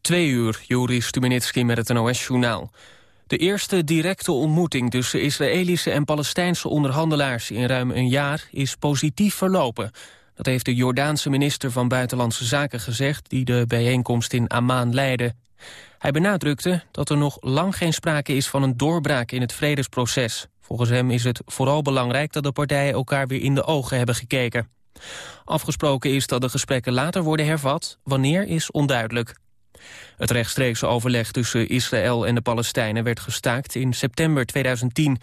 Twee uur, Joris Stubenitski met het NOS-journaal. De eerste directe ontmoeting tussen Israëlische en Palestijnse onderhandelaars in ruim een jaar is positief verlopen. Dat heeft de Jordaanse minister van Buitenlandse Zaken gezegd die de bijeenkomst in Amman leidde. Hij benadrukte dat er nog lang geen sprake is van een doorbraak in het vredesproces. Volgens hem is het vooral belangrijk dat de partijen elkaar weer in de ogen hebben gekeken. Afgesproken is dat de gesprekken later worden hervat, wanneer is onduidelijk. Het rechtstreekse overleg tussen Israël en de Palestijnen werd gestaakt in september 2010.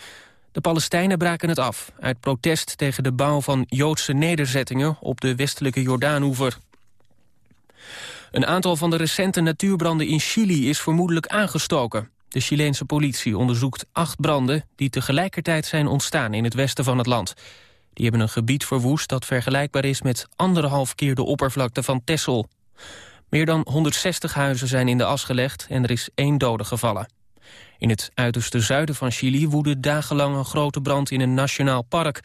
De Palestijnen braken het af, uit protest tegen de bouw van Joodse nederzettingen op de westelijke Jordaanoever. Een aantal van de recente natuurbranden in Chili is vermoedelijk aangestoken. De Chileense politie onderzoekt acht branden die tegelijkertijd zijn ontstaan in het westen van het land. Die hebben een gebied verwoest dat vergelijkbaar is met anderhalf keer de oppervlakte van Texel. Meer dan 160 huizen zijn in de as gelegd en er is één dode gevallen. In het uiterste zuiden van Chili woedde dagenlang een grote brand in een nationaal park.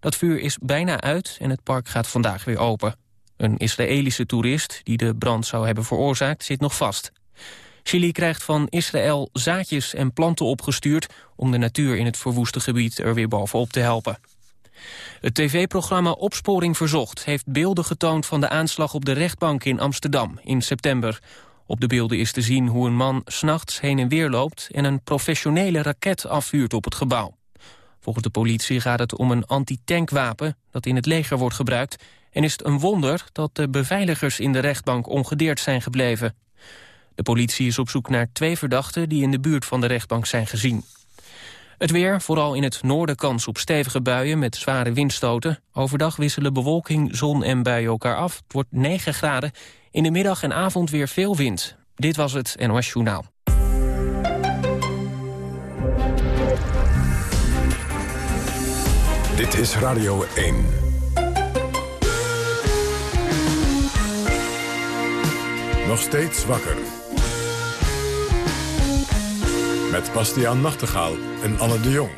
Dat vuur is bijna uit en het park gaat vandaag weer open. Een Israëlische toerist die de brand zou hebben veroorzaakt zit nog vast. Chili krijgt van Israël zaadjes en planten opgestuurd... om de natuur in het verwoeste gebied er weer bovenop te helpen. Het tv-programma Opsporing Verzocht heeft beelden getoond van de aanslag op de rechtbank in Amsterdam in september. Op de beelden is te zien hoe een man s'nachts heen en weer loopt en een professionele raket afvuurt op het gebouw. Volgens de politie gaat het om een anti-tankwapen dat in het leger wordt gebruikt en is het een wonder dat de beveiligers in de rechtbank ongedeerd zijn gebleven. De politie is op zoek naar twee verdachten die in de buurt van de rechtbank zijn gezien. Het weer, vooral in het noorden kans op stevige buien met zware windstoten. Overdag wisselen bewolking, zon en buien elkaar af. Het wordt 9 graden. In de middag en avond weer veel wind. Dit was het NOS Journaal. Dit is Radio 1. Nog steeds wakker. Met Bastiaan Nachtegaal en Anne de Jong.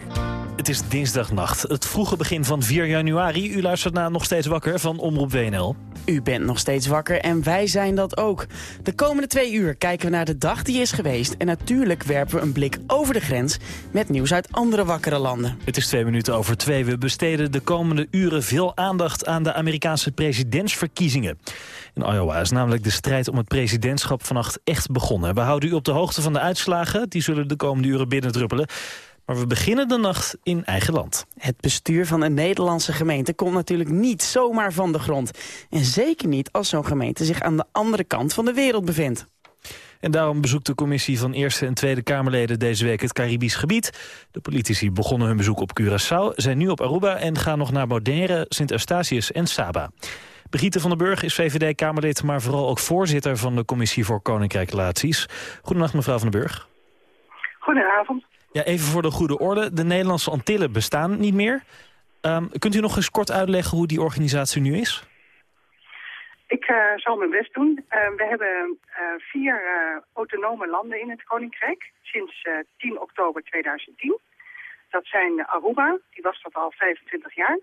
Het is dinsdagnacht, het vroege begin van 4 januari. U luistert naar Nog Steeds Wakker van Omroep WNL. U bent nog steeds wakker en wij zijn dat ook. De komende twee uur kijken we naar de dag die is geweest... en natuurlijk werpen we een blik over de grens met nieuws uit andere wakkere landen. Het is twee minuten over twee. We besteden de komende uren veel aandacht aan de Amerikaanse presidentsverkiezingen. In Iowa is namelijk de strijd om het presidentschap vannacht echt begonnen. We houden u op de hoogte van de uitslagen. Die zullen de komende uren binnendruppelen. Maar we beginnen de nacht in eigen land. Het bestuur van een Nederlandse gemeente komt natuurlijk niet zomaar van de grond. En zeker niet als zo'n gemeente zich aan de andere kant van de wereld bevindt. En daarom bezoekt de commissie van Eerste en Tweede Kamerleden deze week het Caribisch gebied. De politici begonnen hun bezoek op Curaçao, zijn nu op Aruba en gaan nog naar Bonaire, Sint Eustatius en Saba. Brigitte van den Burg is VVD-Kamerlid, maar vooral ook voorzitter van de Commissie voor Koninkrijkrelaties. Goedenacht mevrouw van den Burg. Goedenavond. Ja, even voor de goede orde. De Nederlandse Antillen bestaan niet meer. Ehm, kunt u nog eens kort uitleggen hoe die organisatie nu is? Ik uh, zal mijn best doen. Uh, we hebben uh, vier autonome landen in het Koninkrijk sinds 10 oktober 2010. Dat zijn Aruba, die was dat al 25 jaar.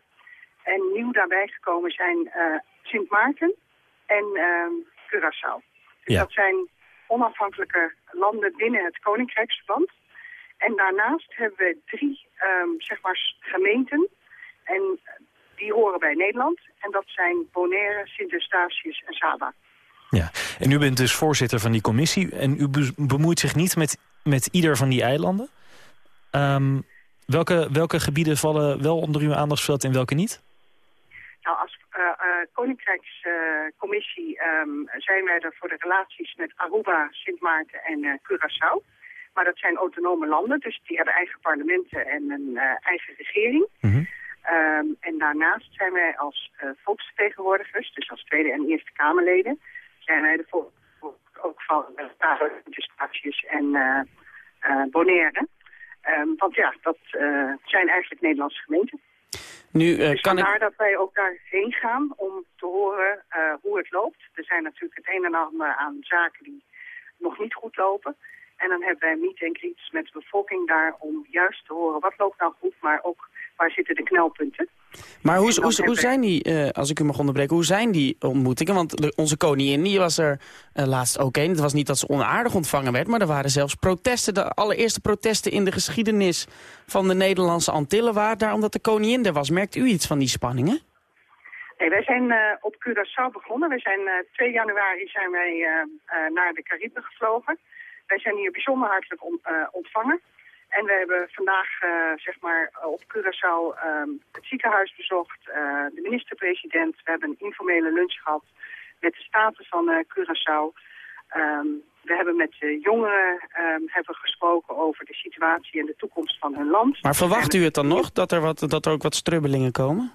En nieuw daarbij gekomen zijn Sint Maarten en ehm, Curaçao. Dus ja. dat zijn onafhankelijke landen binnen het Koninkrijksverband. En daarnaast hebben we drie um, zeg maar gemeenten. En die horen bij Nederland. En dat zijn Bonaire, Sint-Eustatius en Saba. Ja, en u bent dus voorzitter van die commissie. En u bemoeit zich niet met, met ieder van die eilanden. Um, welke, welke gebieden vallen wel onder uw aandachtsveld en welke niet? Nou, als uh, uh, Koninkrijkscommissie uh, um, zijn wij er voor de relaties met Aruba, Sint Maarten en Curaçao. Maar dat zijn autonome landen, dus die hebben eigen parlementen en een uh, eigen regering. Mm -hmm. um, en daarnaast zijn wij als uh, volksvertegenwoordigers, dus als Tweede en Eerste Kamerleden, zijn wij de volksvertegenwoordigers ook van uh, Statius en uh, Bonaire. Um, want ja, dat zijn eigenlijk Nederlandse gemeenten. Nu, dus kan vandaar ik... dat wij ook daarheen gaan om te horen hoe het loopt. Er zijn natuurlijk het een en ander aan zaken die nog niet goed lopen. En dan hebben wij meet en greets met de bevolking daar om juist te horen wat loopt nou goed, maar ook waar zitten de knelpunten. Maar hoe, hoe, hoe zijn die, eh, als ik u mag onderbreken, hoe zijn die ontmoetingen? Want de- onze koningin die was er eh, laatst ook een. Het was niet dat ze onaardig ontvangen werd, maar er waren zelfs protesten. De allereerste protesten in de geschiedenis van de Nederlandse Antillen waren daar omdat de koningin er was. Merkt u iets van die spanningen? Nee, wij zijn eh, op Curaçao begonnen. We zijn, eh 2 januari zijn wij naar de Cariben gevlogen. Wij zijn hier bijzonder hartelijk on- eh, ontvangen. En we hebben vandaag eh, zeg maar, op Curaçao ehm, het ziekenhuis bezocht, eh, de minister-president. We hebben een informele lunch gehad met de staten van eh, Curaçao. Ehm, we hebben met de jongeren ehm, hebben gesproken over de situatie en de toekomst van hun land. Maar verwacht u het dan nog, dat er, wat, dat er ook wat strubbelingen komen?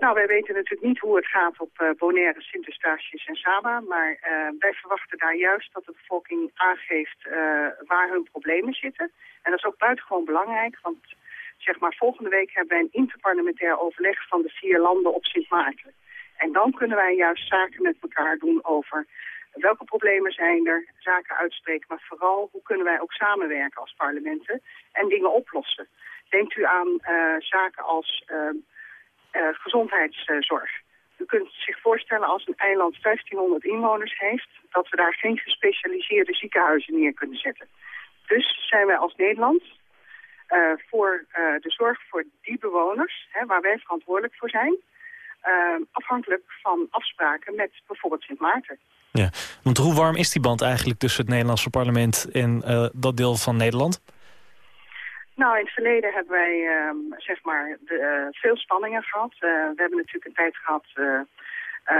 Nou, wij weten natuurlijk niet hoe het gaat op eh, Bonaire, Sint-Eustatius en Saba. Maar eh, wij verwachten daar juist dat de bevolking aangeeft eh, waar hun problemen zitten. En dat is ook buitengewoon belangrijk, want zeg maar, volgende week hebben wij een interparlementair overleg van de vier landen op Sint Maarten. En dan kunnen wij juist zaken met elkaar doen over welke problemen zijn er, zaken uitspreken, maar vooral hoe kunnen wij ook samenwerken als parlementen en dingen oplossen. Denkt u aan zaken als ehm, eh, gezondheidszorg. U kunt zich voorstellen als een eiland 1500 inwoners heeft... dat we daar geen gespecialiseerde ziekenhuizen neer kunnen zetten. Dus zijn wij als Nederland eh, voor eh, de zorg voor die bewoners... Hè, waar wij verantwoordelijk voor zijn... eh, afhankelijk van afspraken met bijvoorbeeld Sint Maarten. Ja, want hoe warm is die band eigenlijk tussen het Nederlandse parlement en eh, dat deel van Nederland? Nou, in het verleden hebben wij ehm, zeg maar de, eh, veel spanningen gehad. Eh, we hebben natuurlijk een tijd gehad eh,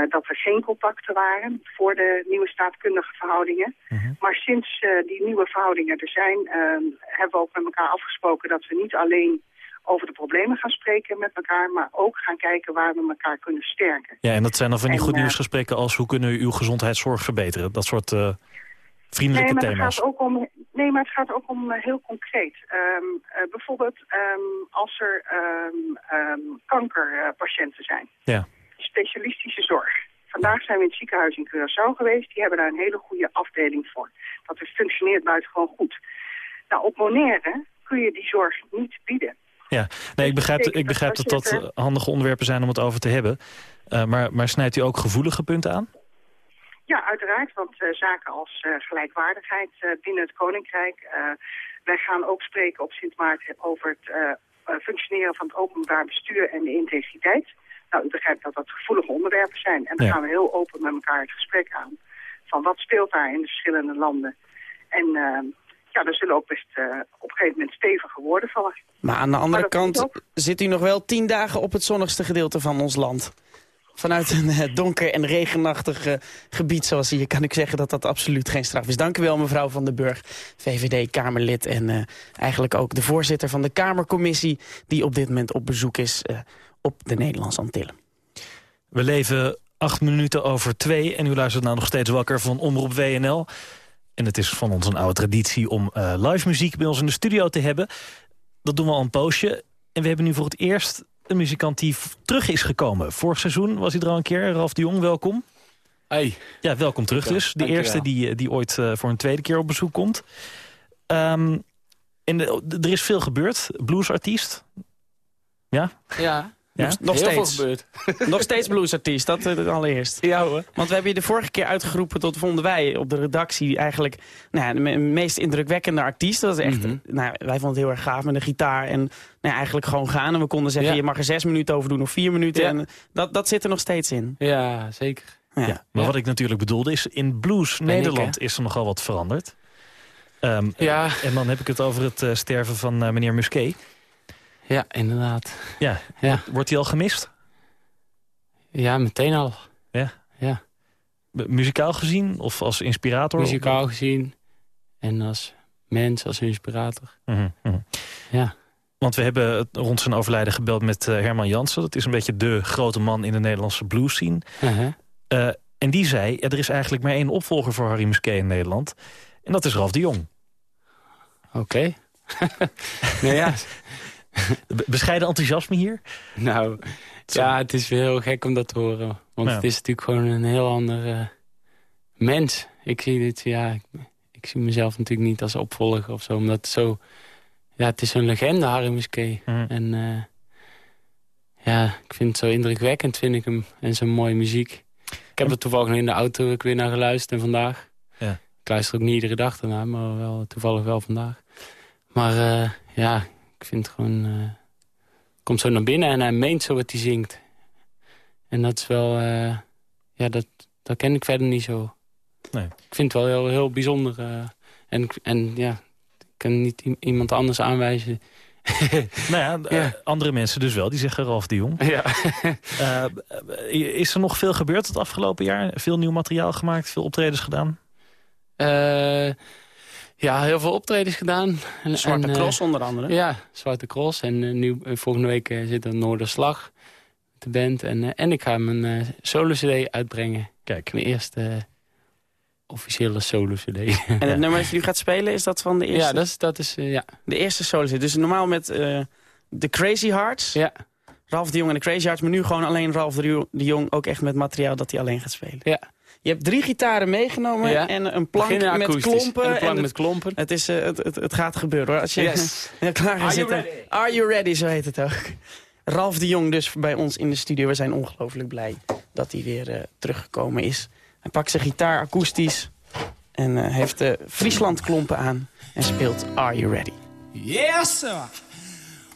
dat er geen contacten waren voor de nieuwe staatkundige verhoudingen. Mhm. Maar sinds die nieuwe verhoudingen er zijn, ehm, hebben we ook met elkaar afgesproken dat we niet alleen over de problemen gaan spreken met elkaar, maar ook gaan kijken waar we elkaar kunnen sterken. Ja, en dat zijn dan van die En, goed nieuwsgesprekken als hoe kunnen we uw gezondheidszorg verbeteren? Dat soort vriendelijke nee, maar thema's. Het gaat ook om, nee, maar het gaat ook om eh, heel concreet. Ehm, eh, bijvoorbeeld ehm, als er ehm, kankerpatiënten zijn. Ja. Specialistische zorg. Vandaag zijn we in het ziekenhuis in Curaçao geweest. Die hebben daar een hele goede afdeling voor. Dat functioneert buitengewoon goed. Nou, op Bonaire kun je die zorg niet bieden. Ja, nee, ik begrijp, betekent ik begrijp dat dat eh, handige onderwerpen zijn om het over te hebben. Maar, maar snijdt u ook gevoelige punten aan? Ja, uiteraard, want eh, zaken als eh, gelijkwaardigheid eh, binnen het Koninkrijk. wij gaan ook spreken op Sint Maarten over het functioneren van het openbaar bestuur en de integriteit. Nou, u begrijpt dat dat gevoelige onderwerpen zijn. En dan Ja. gaan we heel open met elkaar het gesprek aan. Van wat speelt daar in de verschillende landen. En eh, ja, er zullen ook best op een gegeven moment stevige woorden vallen. Maar aan de andere kant zit u nog wel tien dagen op het zonnigste gedeelte van ons land. Vanuit een eh, donker en regenachtig eh, gebied zoals hier kan ik zeggen dat dat absoluut geen straf is. Dank u wel mevrouw Van den Burg, VVD-Kamerlid en eh, eigenlijk ook de voorzitter van de Kamercommissie die op dit moment op bezoek is op de Nederlandse Antillen. We leven acht minuten over twee en u luistert nou nog steeds wakker van Omroep WNL. En het is van ons een oude traditie om live muziek bij ons in de studio te hebben. Dat doen we al een poosje. En we hebben nu voor het eerst een muzikant die terug is gekomen. Vorig seizoen was hij er al een keer. Ralf de Jong, welkom. Hey. Ja, welkom terug Ja, dus. De eerste die, eh, die ooit eh, voor een tweede keer op bezoek komt. Ehm, en de- er is veel gebeurd. Bluesartiest. Ja? Ja, Ja? Nog, nog heel steeds. Nog steeds bluesartiest, dat eh, allereerst. Ja hoor. Want we hebben je de vorige keer uitgeroepen tot, vonden wij op de redactie eigenlijk nou ja, de me- meest indrukwekkende artiest. Dat is echt, Mhm. nou, wij vonden het heel erg gaaf met een gitaar en nou ja, eigenlijk gewoon gaan. En we konden zeggen, Ja. je mag er zes minuten over doen of vier minuten. Ja. En dat, dat zit er nog steeds in. Ja, zeker. Ja. Ja, maar Ja. wat ik natuurlijk bedoelde is... in Blues Nederland is er nogal wat veranderd. Ehm, Ja. En dan heb ik het over het eh, sterven van eh, meneer Musquet. Ja, inderdaad. Ja. Ja. Wordt hij al gemist? Ja, meteen al. Ja. Ja, Muzikaal gezien of als inspirator? muzikaal gezien. En als mens, als inspirator. Mhm, mhm. Ja. Want we hebben rond zijn overlijden gebeld met eh, Herman Jansen. Dat is een beetje de grote man in de Nederlandse blues scene. Eh, en die zei, ja, er is eigenlijk maar één opvolger voor Harry Musquet in Nederland. En dat is Ralf de Jong. Oké. nou ja, bescheiden enthousiasme hier? nou, ja, het is weer heel gek om dat te horen. Want Ja. het is natuurlijk gewoon een heel ander eh, mens. Ik zie dit, ja, ik, ik zie mezelf natuurlijk niet als opvolger of zo. Omdat het zo, ja, het is een legende, Harry Musquet. Mhm. En eh, ja, ik vind het zo indrukwekkend, vind ik hem. En zo mooie muziek. Ik heb er toevallig in de auto weer naar geluisterd en vandaag. Ja. Ik luister ook niet iedere dag daarna, maar wel, toevallig wel vandaag. Maar uh, ja, ik vind het gewoon... Uh, komt zo naar binnen en hij meent zo wat hij zingt. En dat is wel... Uh, ja, dat, dat ken ik verder niet zo. Nee. Ik vind het wel heel, heel bijzonder. en, en ja, ik kan niet iemand anders aanwijzen nou ja, andere mensen dus wel. Die zeggen Ralf de Jong. Ja. uh, is er nog veel gebeurd het afgelopen jaar? Veel nieuw materiaal gemaakt? Veel optredens gedaan? Uh, ja, heel veel optredens gedaan. En, Zwarte en, Cross onder andere. Ja, Zwarte Cross. En nu volgende week zit er Noorderslag, de band. En, en ik ga mijn solo-cd uitbrengen. Kijk. Mijn eerste officiële solo-cd. En het nummer dat je nu gaat spelen, is dat van de eerste? Ja, dat is, dat is uh, ja. De eerste solo-cd. Dus normaal met uh, de Crazy Hearts. Ja. Ralf de Jong en de Crazy Hearts. Maar nu gewoon alleen Ralf de Jong ook echt met materiaal dat hij alleen gaat spelen. Ja. Je hebt drie gitaren meegenomen ja. en een plank met klompen. En een plank met klompen. Het, is, uh, het, het, het, gaat gebeuren hoor. Als je yes. klaar gaat Are zitten. You ready? Are you ready, zo heet het ook. Ralf de Jong dus bij ons in de studio. We zijn ongelooflijk blij dat hij weer uh, teruggekomen is. Hij pakt zijn gitaar akoestisch. En uh, heeft de Friesland klompen aan en speelt Are You Ready? Yes, sir.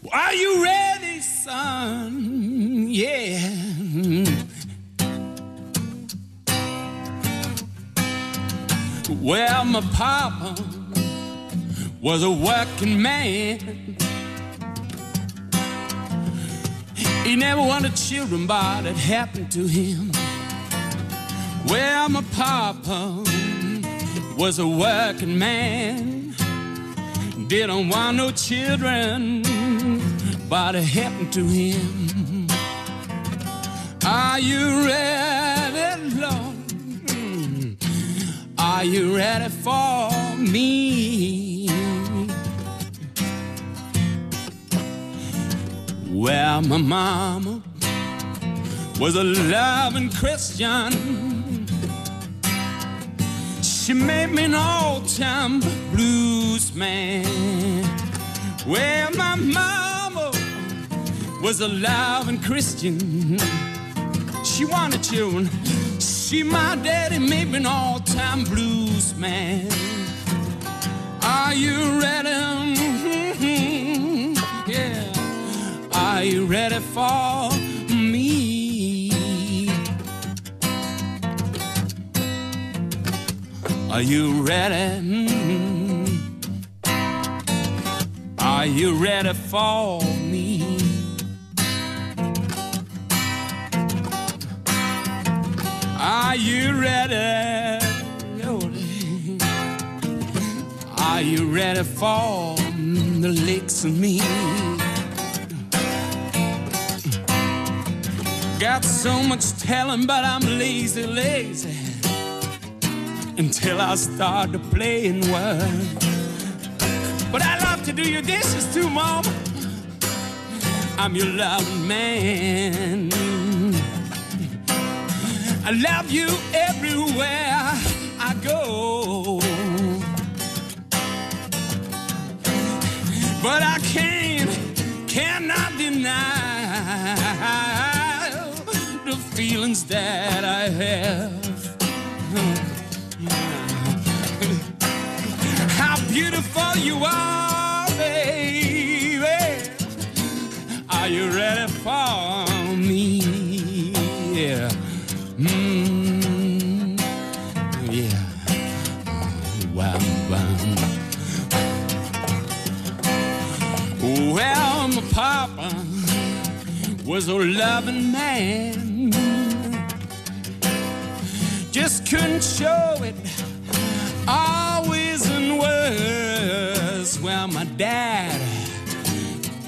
Are you ready, son? Yeah. Well, my papa was a working man. He never wanted children, but it happened to him. Well, my papa was a working man. Didn't want no children, but it happened to him. Are you ready, Lord? Are you ready for me? Well, my mama was a loving Christian. She made me an all-time blues man. Well, my mama was a loving Christian. She wanted children. She, my daddy, made me an all-time blues man. Are you ready? Mm-hmm. yeah. Are you ready for me? Are you ready? Mm-hmm. Are you ready for Are you ready? Are you ready for the licks of me? Got so much telling, but I'm lazy, lazy until I start to play and work. But I love to do your dishes too, Mom. I'm your loving man. I love you everywhere I go. But I can't, cannot deny the feelings that I have. How beautiful you are, baby. Are you ready for was a loving man. Just couldn't show it always in words. Well, my dad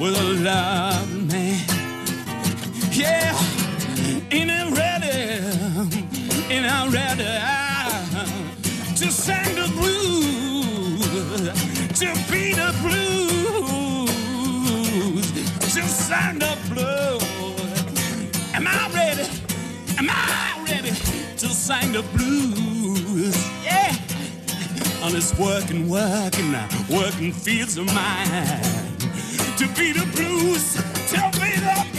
was a loving man. Yeah, and I'm ready, and I'm ready to sing the blues, to be the blues, to sing the blues. Am I ready? Am I ready to sing the blues? Yeah on this working, working, working fields of mine. To be the blues, to be the blues.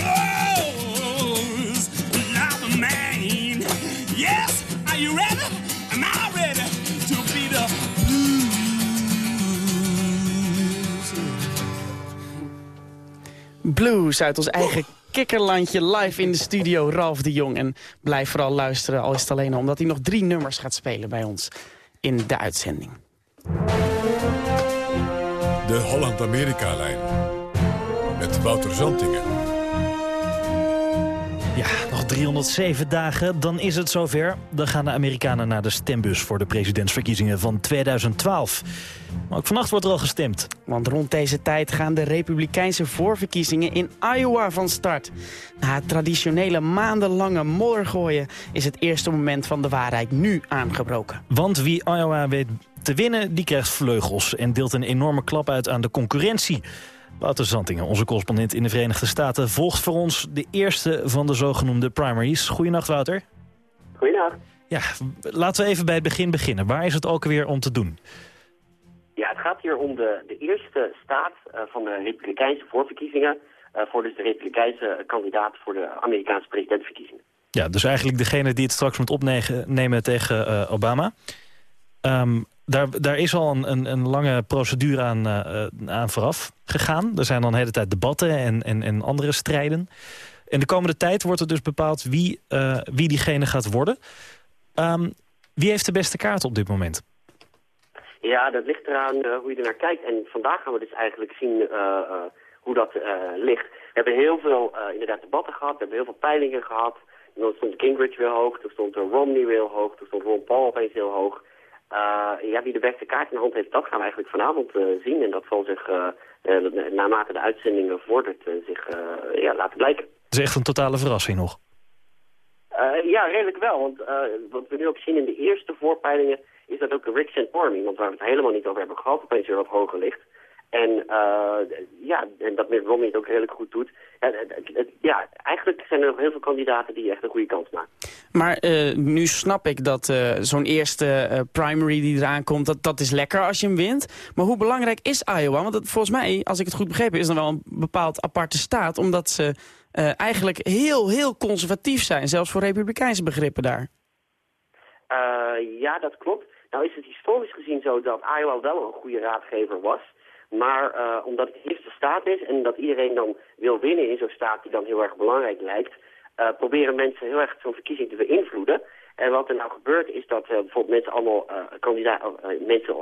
Blues uit ons eigen kikkerlandje live in de studio, Ralf de Jong. En blijf vooral luisteren, al is het alleen omdat hij nog drie nummers gaat spelen bij ons in de uitzending. De Holland-Amerika-lijn. Met Wouter Zantingen. Ja, nog 307 dagen, dan is het zover. Dan gaan de Amerikanen naar de stembus voor de presidentsverkiezingen van 2012. Maar ook vannacht wordt er al gestemd. Want rond deze tijd gaan de republikeinse voorverkiezingen in Iowa van start. Na het traditionele maandenlange moddergooien is het eerste moment van de waarheid nu aangebroken. Want wie Iowa weet te winnen, die krijgt vleugels... en deelt een enorme klap uit aan de concurrentie. Wouter Zantingen, onze correspondent in de Verenigde Staten... volgt voor ons de eerste van de zogenoemde primaries. Goedenacht, Wouter. Goedenacht. Ja, laten we even bij het begin beginnen. Waar is het ook weer om te doen? Ja, het gaat hier om de, de eerste staat uh, van de republikeinse voorverkiezingen... Uh, voor dus de republikeinse kandidaat voor de Amerikaanse presidentsverkiezingen. Ja, dus eigenlijk degene die het straks moet opnemen tegen uh, Obama. Um, daar, daar is al een, een, lange procedure aan, aan vooraf gegaan. Er zijn dan de hele tijd debatten en, en, en andere strijden. In de komende tijd wordt er dus bepaald wie, wie diegene gaat worden. Um, wie heeft de beste kaart op dit moment? Ja, dat ligt eraan hoe je er naar kijkt. En vandaag gaan we dus eigenlijk zien hoe dat ligt. We hebben heel veel inderdaad debatten gehad, we hebben heel veel peilingen gehad. En dan stond Gingrich weer hoog, toen stond Romney weer hoog, toen stond Ron Paul opeens heel hoog. Ja, wie de beste kaart in de hand heeft, dat gaan we eigenlijk vanavond zien. En dat zal zich, naarmate de uitzending vordert, zich ja, laten blijken. Het is echt een totale verrassing nog. ja, redelijk wel. Want wat we nu ook zien in de eerste voorpeilingen is dat ook de Rick Santorum, want waar we het helemaal niet over hebben gehad, opeens weer wat hoger ligt. En uh, ja, en dat Mitt Romney het ook redelijk goed doet. Ja, eigenlijk zijn er nog heel veel kandidaten die echt een goede kans maken. Maar uh, nu snap ik dat uh, zo'n eerste primary die eraan komt, dat, dat is lekker als je hem wint. Maar hoe belangrijk is Iowa? Want volgens mij, als ik het goed begrepen, is dan wel een bepaald aparte staat. Omdat ze eigenlijk heel, heel conservatief zijn. Zelfs voor republikeinse begrippen daar. ja, dat klopt. Nou is het historisch gezien zo dat Iowa wel een goede raadgever was. Maar uh, omdat het de eerste staat is en dat iedereen dan wil winnen in zo'n staat die dan heel erg belangrijk lijkt... Uh, proberen mensen heel erg zo'n verkiezing te beïnvloeden. En wat er nou gebeurt is dat uh, bijvoorbeeld mensen allemaal kandidaat, mensen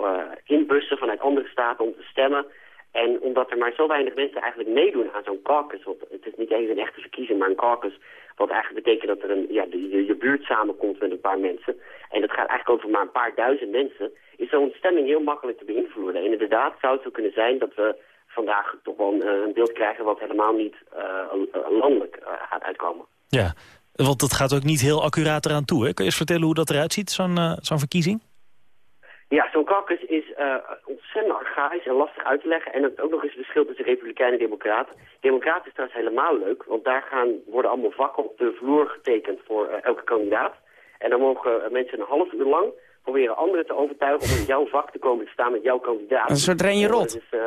inbussen vanuit andere staten om te stemmen. En omdat er maar zo weinig mensen eigenlijk meedoen aan zo'n caucus, want het is niet even een echte verkiezing, maar een caucus, wat eigenlijk betekent dat er een, ja, je, je buurt samenkomt met een paar mensen. En dat gaat eigenlijk over maar een paar duizend mensen. Is zo'n stemming heel makkelijk te beïnvloeden. En inderdaad zou het zo kunnen zijn dat we vandaag toch wel een, een beeld krijgen wat helemaal niet uh, landelijk uh, gaat uitkomen. Ja, want dat gaat ook niet heel accuraat eraan toe. Hè? Kun je eens vertellen hoe dat eruit ziet, zo'n zo'n verkiezing? Ja, zo'n caucus is uh, ontzettend archaïs en lastig uit te leggen. En het is ook nog eens het verschil tussen republikeinen en democraten. Democraten is trouwens helemaal leuk, want daar gaan, worden allemaal vakken op de vloer getekend voor uh, elke kandidaat. En dan mogen mensen een half uur lang proberen anderen te overtuigen om in jouw vak te komen te staan met jouw kandidaat. Een soort Renje Rot. Dus,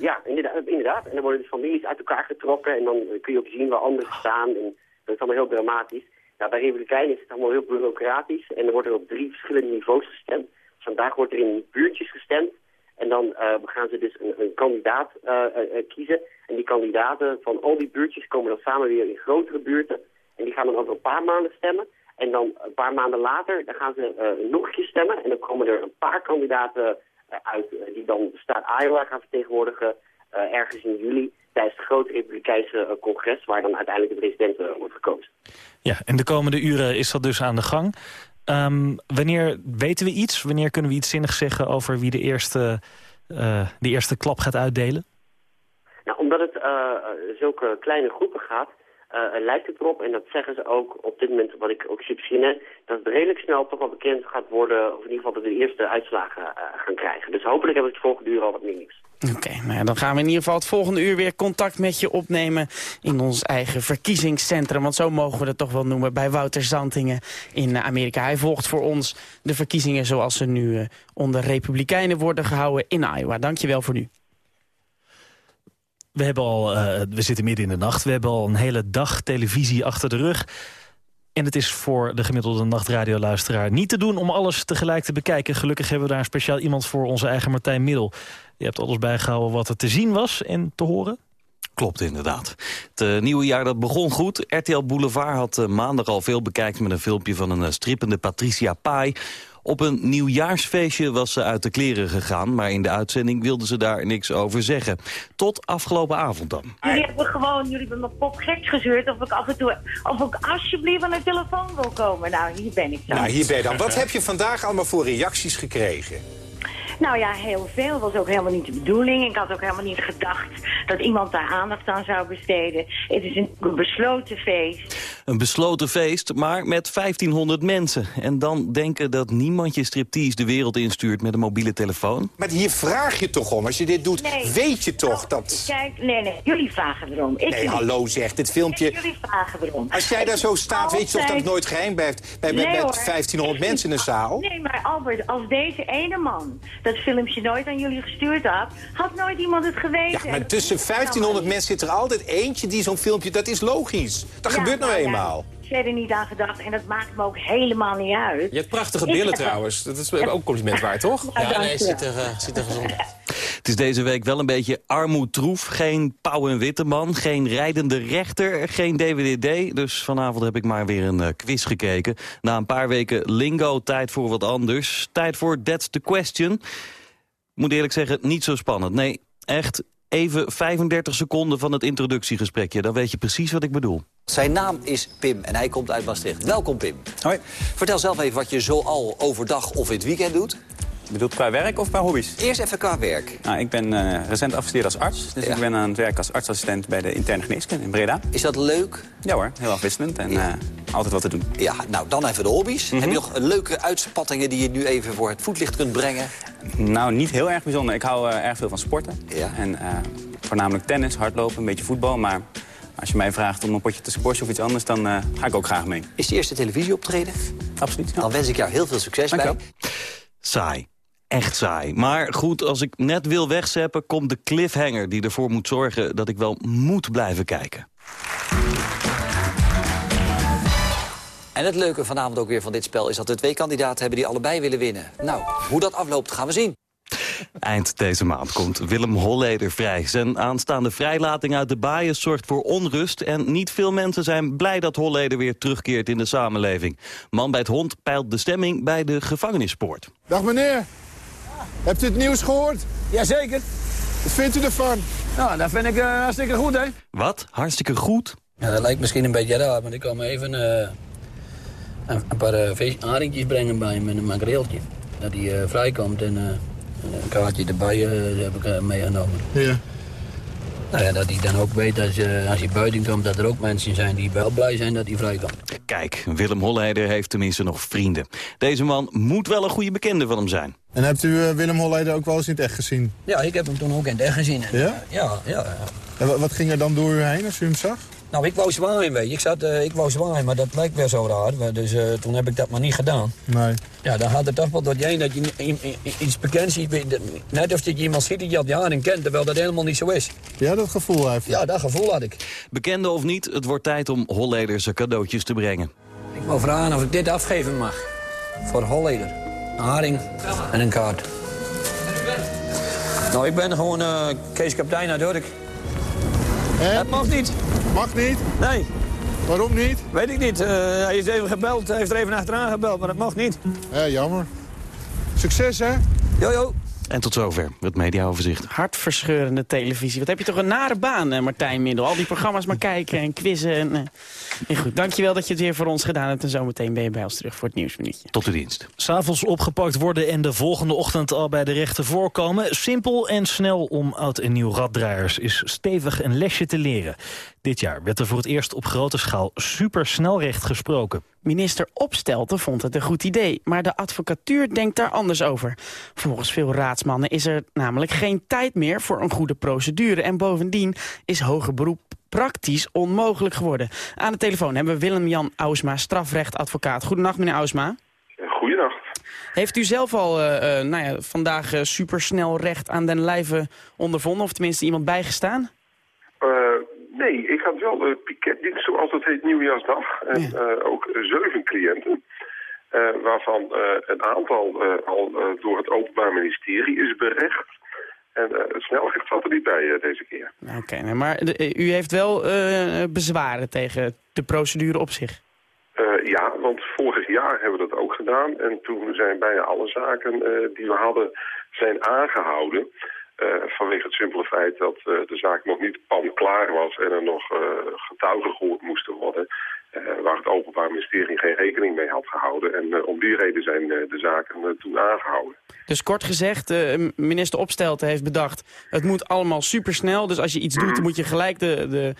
ja, inderdaad, inderdaad. En dan worden dus families uit elkaar getrokken en dan kun je ook zien waar anderen staan. En dat is allemaal heel dramatisch. Nou, bij republikeinen is het allemaal heel bureaucratisch en er wordt er op drie verschillende niveaus gestemd. Vandaag wordt er in buurtjes gestemd. En dan uh, gaan ze dus een, een kandidaat uh, kiezen. En die kandidaten van al die buurtjes komen dan samen weer in grotere buurten. En die gaan dan over een paar maanden stemmen. En dan een paar maanden later dan gaan ze nog een keer stemmen. En dan komen er een paar kandidaten uit die dan de staat Iowa gaan vertegenwoordigen ergens in juli tijdens het grote republikeinse congres... waar dan uiteindelijk de president wordt gekozen. Ja, en de komende uren is dat dus aan de gang. Um, wanneer weten we iets? Wanneer kunnen we iets zinnigs zeggen over wie de eerste, uh, de eerste klap gaat uitdelen? Nou, omdat het uh, zulke kleine groepen gaat, uh, lijkt het erop, en dat zeggen ze ook op dit moment, wat ik ook zien, dat het redelijk snel toch wel bekend gaat worden, of in ieder geval dat we de eerste uitslagen uh, gaan krijgen. Dus hopelijk hebben we het volgende uur al wat nieuws. Oké, nou ja, dan gaan we in ieder geval het volgende uur weer contact met je opnemen in ons eigen verkiezingscentrum. Want zo mogen we het toch wel noemen bij Wouter Zantingen in Amerika. Hij volgt voor ons de verkiezingen zoals ze nu uh, onder republikeinen worden gehouden in Iowa. Dankjewel voor nu. We, hebben al, uh, we zitten midden in de nacht. We hebben al een hele dag televisie achter de rug. En het is voor de gemiddelde nachtradioluisteraar niet te doen om alles tegelijk te bekijken. Gelukkig hebben we daar speciaal iemand voor, onze eigen Martijn Middel. Je hebt alles bijgehouden wat er te zien was en te horen. klopt inderdaad. Het eh, nieuwe jaar dat begon goed. RTL Boulevard had uh, maandag al veel bekijkt met een filmpje van een strippende Patricia Pai. Op een nieuwjaarsfeestje was ze uit de kleren gegaan... maar in de uitzending wilde ze daar niks over zeggen. Tot afgelopen avond dan. Jullie hebben gewoon, jullie hebben me pop gek gezeurd... of ik af en toe, of ik alsjeblieft aan de telefoon wil komen. Nou, hier ben ik dan. Nou, hier ben je dan. Wat heb je vandaag allemaal voor reacties gekregen? Nou ja, heel veel. was ook helemaal niet de bedoeling. Ik had ook helemaal niet gedacht dat iemand daar aandacht aan zou besteden. Het is een besloten feest. Een besloten feest, maar met 1500 mensen. En dan denken dat niemand je striptease de wereld instuurt met een mobiele telefoon? Maar hier vraag je toch om. Als je dit doet, Nee. weet je toch Oh, dat... Kijk, nee, nee, jullie vragen erom. Ik Nee, niet. hallo zegt dit filmpje... Jullie vragen erom. Als jij daar zo staat, weet je toch dat het nooit geheim blijft... bij, met, Nee, met hoor. 1500 mensen in een zaal? Nee, maar Albert, als deze ene man dat filmpje nooit aan jullie gestuurd had... had nooit iemand het geweten. Ja, maar tussen 1500 mensen zit er altijd eentje die zo'n filmpje... Dat is logisch. Dat Ja, gebeurt nou ja, eenmaal. Verder niet aan gedacht en dat maakt me ook helemaal niet uit. Je hebt prachtige Ik billen heb- trouwens. Dat is ook een compliment waard, toch? Ja, nee, het ziet er, ziet er gezond uit. Het is deze week wel een beetje armoedtroef. Geen Pauw en Witteman, geen rijdende rechter, geen DWDD. Dus vanavond heb ik maar weer een eh, quiz gekeken. Na een paar weken lingo, tijd voor wat anders. Tijd voor That's the Question. Ik moet eerlijk zeggen, niet zo spannend. Nee, echt even 35 seconden van het introductiegesprekje. Dan weet je precies wat ik bedoel. Zijn naam is Pim en hij komt uit Maastricht. Welkom Pim. Hoi. Vertel zelf even wat je zoal overdag of in het weekend doet. Je bedoelt qua werk of qua hobby's? Eerst even qua werk. Nou, ik ben eh, recent afgestudeerd als arts. Dus Ja. ik ben aan het werk als artsassistent bij de interne geneeskunde in Breda. Is dat leuk? Ja hoor, heel afwisselend en eh, altijd wat te doen. Ja, nou dan even de hobby's. Mhm. Heb je nog leuke uitspattingen die je nu even voor het voetlicht kunt brengen? Nou, niet heel erg bijzonder. Ik hou eh, erg veel van sporten. En eh, voornamelijk tennis, hardlopen, een beetje voetbal. Maar als je mij vraagt om een potje te squashen of iets anders... dan eh, ga ik ook graag mee. Is de eerste televisieoptreden? Absoluut. Dan wens ik jou heel veel succes bij. Saai. Echt saai. Maar goed, als ik net wil wegzeppen, komt de cliffhanger... die ervoor moet zorgen dat ik wel moet blijven kijken. En het leuke vanavond ook weer van dit spel is dat we twee kandidaten hebben die allebei willen winnen. Nou, hoe dat afloopt gaan we zien. Eind deze maand komt Willem Holleder vrij. Zijn aanstaande vrijlating uit de baaien zorgt voor onrust... en niet veel mensen zijn blij dat Holleder weer terugkeert in de samenleving. Man bij het hond peilt de stemming bij de gevangenispoort. Dag meneer. Hebt u het nieuws gehoord? Jazeker. Wat vindt u ervan? Nou, dat vind ik eh, hartstikke goed, hè? Wat? Hartstikke goed? Ja, dat lijkt misschien een beetje raar, maar ik kan me even eh, een, een paar uh, brengen bij hem met een makreeltje. Dat hij eh, vrijkomt en eh, een kaartje erbij heb ik meegenomen. Ja. Nou ja, dat hij dan ook weet als, als hij buiten komt dat er ook mensen zijn die wel blij zijn dat hij vrijkomt. Kijk, Willem Holleder heeft tenminste nog vrienden. Deze man moet wel een goede bekende van hem zijn. En hebt u eh, Willem Holleder ook wel eens in het echt gezien? Ja, ik heb hem toen ook in het echt gezien. En, Ja? eh, ja, ja, ja. En wa- wat ging er dan door u heen als u hem zag? Nou, ik wou zwaaien, weet je. Ik, zat, eh, ik wou zwaaien, maar dat lijkt weer zo raar. Dus eh, toen heb ik dat maar niet gedaan. Nee. Ja, dan gaat het toch wel dat jij dat je iets bekend ziet. je, Net of dat je iemand ziet die je al jaren kent, terwijl dat helemaal niet zo is. Ja, dat gevoel heeft. Ja, dat gevoel had ik. Bekende of niet, het wordt tijd om Holleder zijn cadeautjes te brengen. Ik wou vragen of ik dit afgeven mag. Voor Holleder. Een haring en een kaart. Nou, ik ben gewoon eh Kees Kaptein uit Urk. Het mag niet. Mag niet? Nee. Waarom niet? Weet ik niet. Eh, hij is even gebeld, hij heeft er even achteraan gebeld, maar dat mag niet. Ja, jammer. Succes, hè? Jo, jo. En tot zover het mediaoverzicht. Hartverscheurende televisie. Wat heb je toch een nare baan, eh, Martijn Middel. Al die programma's maar kijken en quizzen. En, eh. Nee, goed, dankjewel dat je het weer voor ons gedaan hebt. En zometeen ben je bij ons terug voor het nieuwsminuutje. Tot de dienst. S'avonds opgepakt worden en de volgende ochtend al bij de rechter voorkomen. Simpel en snel om oud en nieuw raddraaiers is stevig een lesje te leren. Dit jaar werd er voor het eerst op grote schaal supersnelrecht gesproken. Minister Opstelten vond het een goed idee, maar de advocatuur denkt daar anders over. Volgens veel raadsmannen is er namelijk geen tijd meer voor een goede procedure. En bovendien is hoger beroep praktisch onmogelijk geworden. Aan de telefoon hebben we Willem-Jan Ausma, strafrechtadvocaat. Goedenacht, meneer Ausma. Goedenacht. Heeft u zelf al eh, eh, nou ja, vandaag eh, supersnel recht aan den lijve ondervonden? Of tenminste iemand bijgestaan? Nee, ik had wel de piketdienst, zoals dat heet, nieuwjaarsdag. En eh, ook zeven cliënten. eh, waarvan eh, een aantal al door het Openbaar Ministerie is berecht. En het snelrecht zat er niet bij deze keer. Oké, maar de, u heeft wel bezwaren tegen de procedure op zich? ja, want vorig jaar hebben we dat ook gedaan. En toen zijn bijna alle zaken die we hadden zijn aangehouden. Vanwege het simpele feit dat de zaak nog niet pan klaar was en er nog getuigen gehoord moesten worden. Uh, waar het Openbaar Ministerie geen rekening mee had gehouden. En uh, om die reden zijn uh, de zaken toen aangehouden. Dus kort gezegd, minister Opstelten heeft bedacht... het moet allemaal supersnel, dus als je iets doet... moet je gelijk de, de,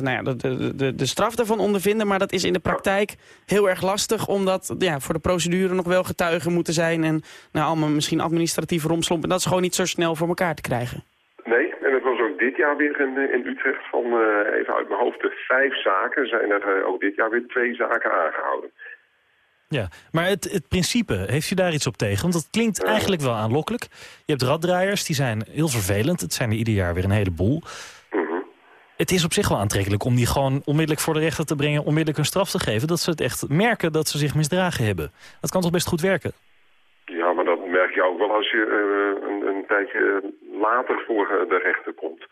nou ja, de, de, de, straf daarvan ondervinden. Maar dat is in de praktijk heel erg lastig... omdat ja, voor de procedure nog wel getuigen moeten zijn... en nou, allemaal misschien administratieve romslomp. dat is gewoon niet zo snel voor elkaar te krijgen. Nee, en ook dit jaar weer in, in Utrecht van, uh, even uit mijn hoofd, de vijf zaken zijn er uh, ook dit jaar weer twee zaken aangehouden. Ja, maar het, het principe, heeft u daar iets op tegen? Want dat klinkt eigenlijk wel aanlokkelijk. Je hebt raddraaiers, die zijn heel vervelend. Het zijn er ieder jaar weer een heleboel. Mm Het is op zich wel aantrekkelijk om die gewoon onmiddellijk voor de rechter te brengen... onmiddellijk een straf te geven, dat ze het echt merken dat ze zich misdragen hebben. Dat kan toch best goed werken? Merk je ook wel als je uh, een, een tijdje later voor de rechter komt.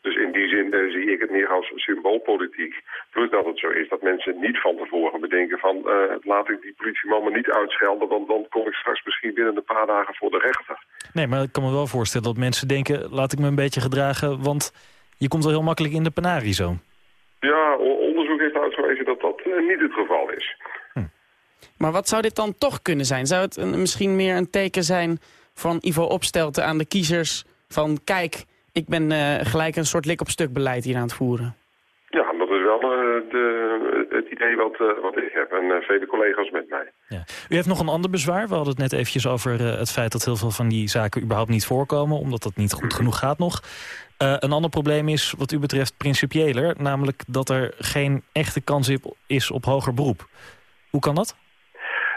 Dus in die zin uh, zie ik het meer als symboolpolitiek. Plus dat het zo is dat mensen niet van tevoren bedenken van... Uh, laat ik die politieman maar niet uitschelden... want dan kom ik straks misschien binnen een paar dagen voor de rechter. Nee, maar ik kan me wel voorstellen dat mensen denken... laat ik me een beetje gedragen, want je komt wel heel makkelijk in de penarie zo. Ja, onderzoek heeft uitgewezen dat dat niet het geval is. Hm. Maar wat zou dit dan toch kunnen zijn? Zou het een, misschien meer een teken zijn van Ivo Opstelten aan de kiezers... van kijk, ik ben uh, gelijk een soort lik-op-stuk beleid hier aan het voeren. Ja, dat is wel uh, de, het idee wat, uh, wat ik heb en vele collega's met mij. Ja. U heeft nog een ander bezwaar. We hadden het net eventjes over het feit dat heel veel van die zaken überhaupt niet voorkomen. Omdat dat niet goed genoeg gaat nog. een ander probleem is wat u betreft principiëler. Namelijk dat er geen echte kans is op hoger beroep. Hoe kan dat?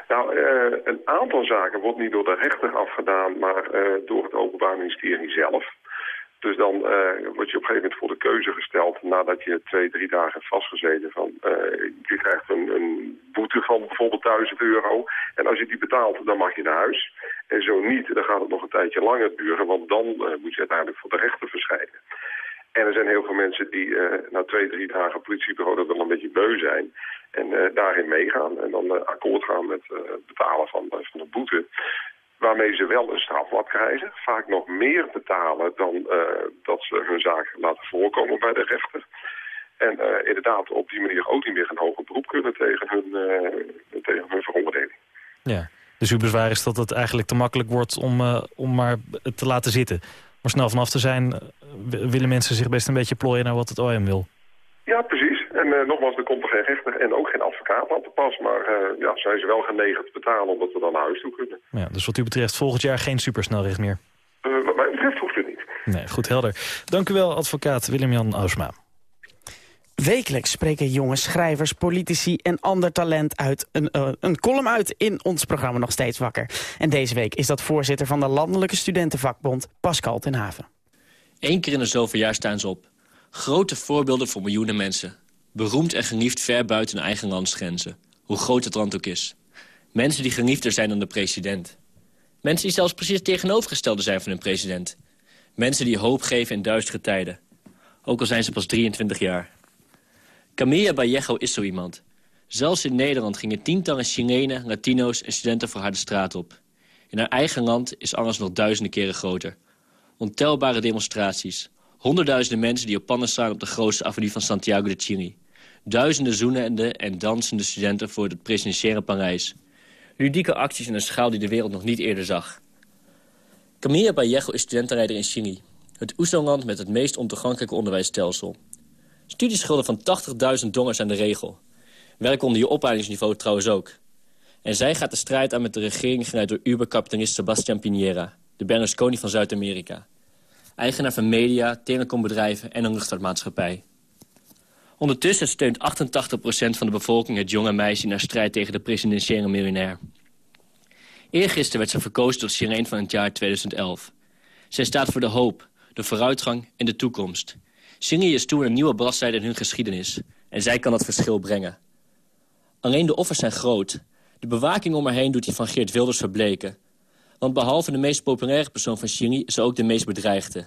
Nou, een aantal zaken wordt niet door de rechter afgedaan, maar door het Openbaar Ministerie zelf. Dus dan uh, word je op een gegeven moment voor de keuze gesteld nadat je twee, drie dagen vastgezeten. Van, je krijgt een, een, boete van bijvoorbeeld 1000 euro. En als je die betaalt, dan mag je naar huis. En zo niet, dan gaat het nog een tijdje langer duren, want dan moet je uiteindelijk voor de rechter verschijnen. En er zijn heel veel mensen die na twee, drie dagen politiebureau dat wel een beetje beu zijn. En daarin meegaan en dan akkoord gaan met het betalen van, van de boete waarmee ze wel een strafblad krijgen. Vaak nog meer betalen dan dat ze hun zaak laten voorkomen bij de rechter. En inderdaad op die manier ook niet meer een hoger beroep kunnen tegen hun, tegen hun veroordeling. Ja, dus uw bezwaar is dat het eigenlijk te makkelijk wordt om, om maar te laten zitten. Maar snel vanaf te zijn willen mensen zich best een beetje plooien naar wat het OM wil. Ja, precies. En uh, nogmaals, er komt er geen rechter en ook geen advocaat aan te pas. Maar uh, ja, zijn ze wel genegen te betalen omdat we dan naar huis toe kunnen. Ja, dus wat u betreft volgend jaar geen supersnelrecht meer? Uh, wat mij betreft hoeft het niet. Nee, goed helder. Dank u wel, advocaat Willem-Jan Ausma. Wekelijks spreken jonge schrijvers, politici en ander talent uit een, uh, een column uit in ons programma Nog Steeds Wakker. En deze week is dat voorzitter van de Landelijke Studentenvakbond, Pascal ten Haven. Eén keer in de zoveel jaar staan ze op. Grote voorbeelden voor miljoenen mensen. Beroemd en geniefd ver buiten eigen landsgrenzen. Hoe groot het land ook is. Mensen die geniefder zijn dan de president. Mensen die zelfs precies tegenovergestelde zijn van hun president. Mensen die hoop geven in duistere tijden. Ook al zijn ze pas 23 jaar. Camilla Vallejo is zo iemand. Zelfs in Nederland gingen tientallen Chilenen, Latino's en studenten voor haar de straat op. In haar eigen land is alles nog duizenden keren groter. Ontelbare demonstraties, Honderdduizenden mensen die op pannen staan op de grootste avenue van Santiago de Chile. Duizenden zoenende en dansende studenten voor het presidentiële Parijs. Ludieke acties in een schaal die de wereld nog niet eerder zag. Camilla Vallejo is studentenrijder in Chili. Het oesterland met het meest ontoegankelijke onderwijsstelsel. Studieschulden van 80.000 dollars aan de regel. Werk onder je opleidingsniveau trouwens ook. En zij gaat de strijd aan met de regering geleid door uberkapitalist Sebastian Piñera... de Berlusconi van Zuid-Amerika eigenaar van media, telecombedrijven en een luchtvaartmaatschappij. Ondertussen steunt 88% van de bevolking het jonge meisje naar strijd tegen de presidentiële miljonair. Eergisteren werd ze verkozen tot sirene van het jaar 2011. Zij staat voor de hoop, de vooruitgang en de toekomst. Syrië is toe een nieuwe bladzijde in hun geschiedenis. En zij kan dat verschil brengen. Alleen de offers zijn groot. De bewaking om haar heen doet die van Geert Wilders verbleken. Want behalve de meest populaire persoon van Chili... is ze ook de meest bedreigde.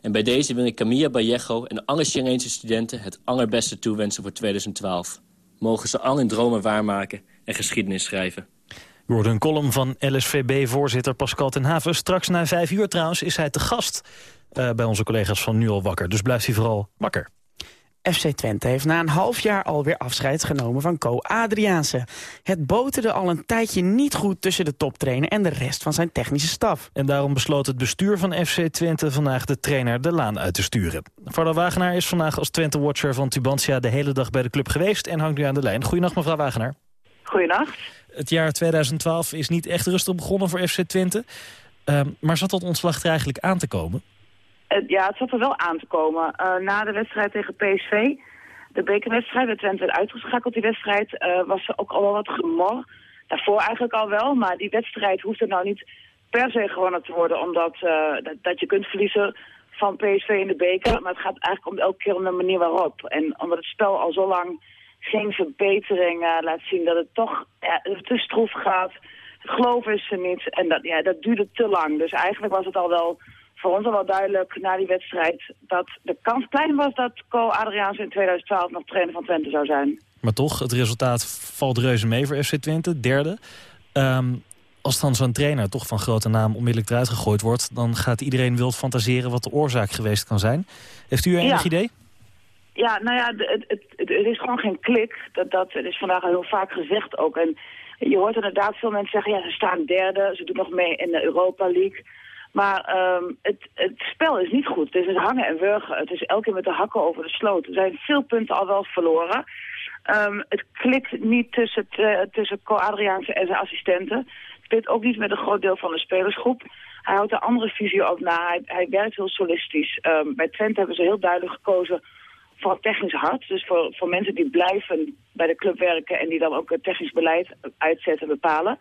En bij deze wil ik Camilla Vallejo en alle Chileense studenten... het allerbeste toewensen voor 2012. Mogen ze al hun dromen waarmaken en geschiedenis schrijven. Hoorde een column van LSVB-voorzitter Pascal ten Haven. Straks na vijf uur trouwens is hij te gast uh, bij onze collega's van Nu al wakker. Dus blijft hij vooral wakker. FC Twente heeft na een half jaar alweer afscheid genomen van Co Adriaanse. Het boterde al een tijdje niet goed tussen de toptrainer en de rest van zijn technische staf. En daarom besloot het bestuur van FC Twente vandaag de trainer de laan uit te sturen. Varda Wagenaar is vandaag als Twente-watcher van Tubantia de hele dag bij de club geweest en hangt nu aan de lijn. Goedenacht mevrouw Wagenaar. Goedenacht. Het jaar 2012 is niet echt rustig begonnen voor FC Twente. Uh, maar zat dat ontslag er eigenlijk aan te komen? ja, het zat er wel aan te komen. Uh, na de wedstrijd tegen PSV, de bekerwedstrijd, werd Twente werd uitgeschakeld die wedstrijd, uh, was ook al wel wat gemor. Daarvoor eigenlijk al wel, maar die wedstrijd hoeft er nou niet per se gewonnen te worden, omdat dat, dat, je kunt verliezen van PSV in de beker. Maar het gaat eigenlijk om elke keer om de manier waarop. En omdat het spel al zo lang geen verbetering laat zien, dat het toch ja, te stroef gaat. Het geloof is er niet en dat, ja, dat duurde te lang. Dus eigenlijk was het al wel voor ons al wel duidelijk na die wedstrijd dat de kans klein was dat Co Adriaans in 2012 nog trainer van Twente zou zijn. Maar toch, het resultaat valt reuze mee voor FC Twente, derde. Um, als dan zo'n trainer toch van grote naam onmiddellijk eruit gegooid wordt... dan gaat iedereen wild fantaseren wat de oorzaak geweest kan zijn. Heeft u enig ja. idee? Ja, nou ja, het, het, het, is gewoon geen klik. Dat, dat is vandaag al heel vaak gezegd ook. En je hoort inderdaad veel mensen zeggen... ja, ze staan derde, ze doen nog mee in de Europa League... Maar um, het, het spel is niet goed. Het is hangen en wurgen. Het is elke keer met de hakken over de sloot. Er zijn veel punten al wel verloren. Um, het klikt niet tussen, tussen Co-Adriaanse en zijn assistenten. Het klikt ook niet met een groot deel van de spelersgroep. Hij houdt een andere visie op na. Hij, werkt heel solistisch. Um, bij Twente hebben ze heel duidelijk gekozen voor het technisch hart. Dus voor, voor mensen die blijven bij de club werken... en die dan ook het technisch beleid uitzetten en bepalen...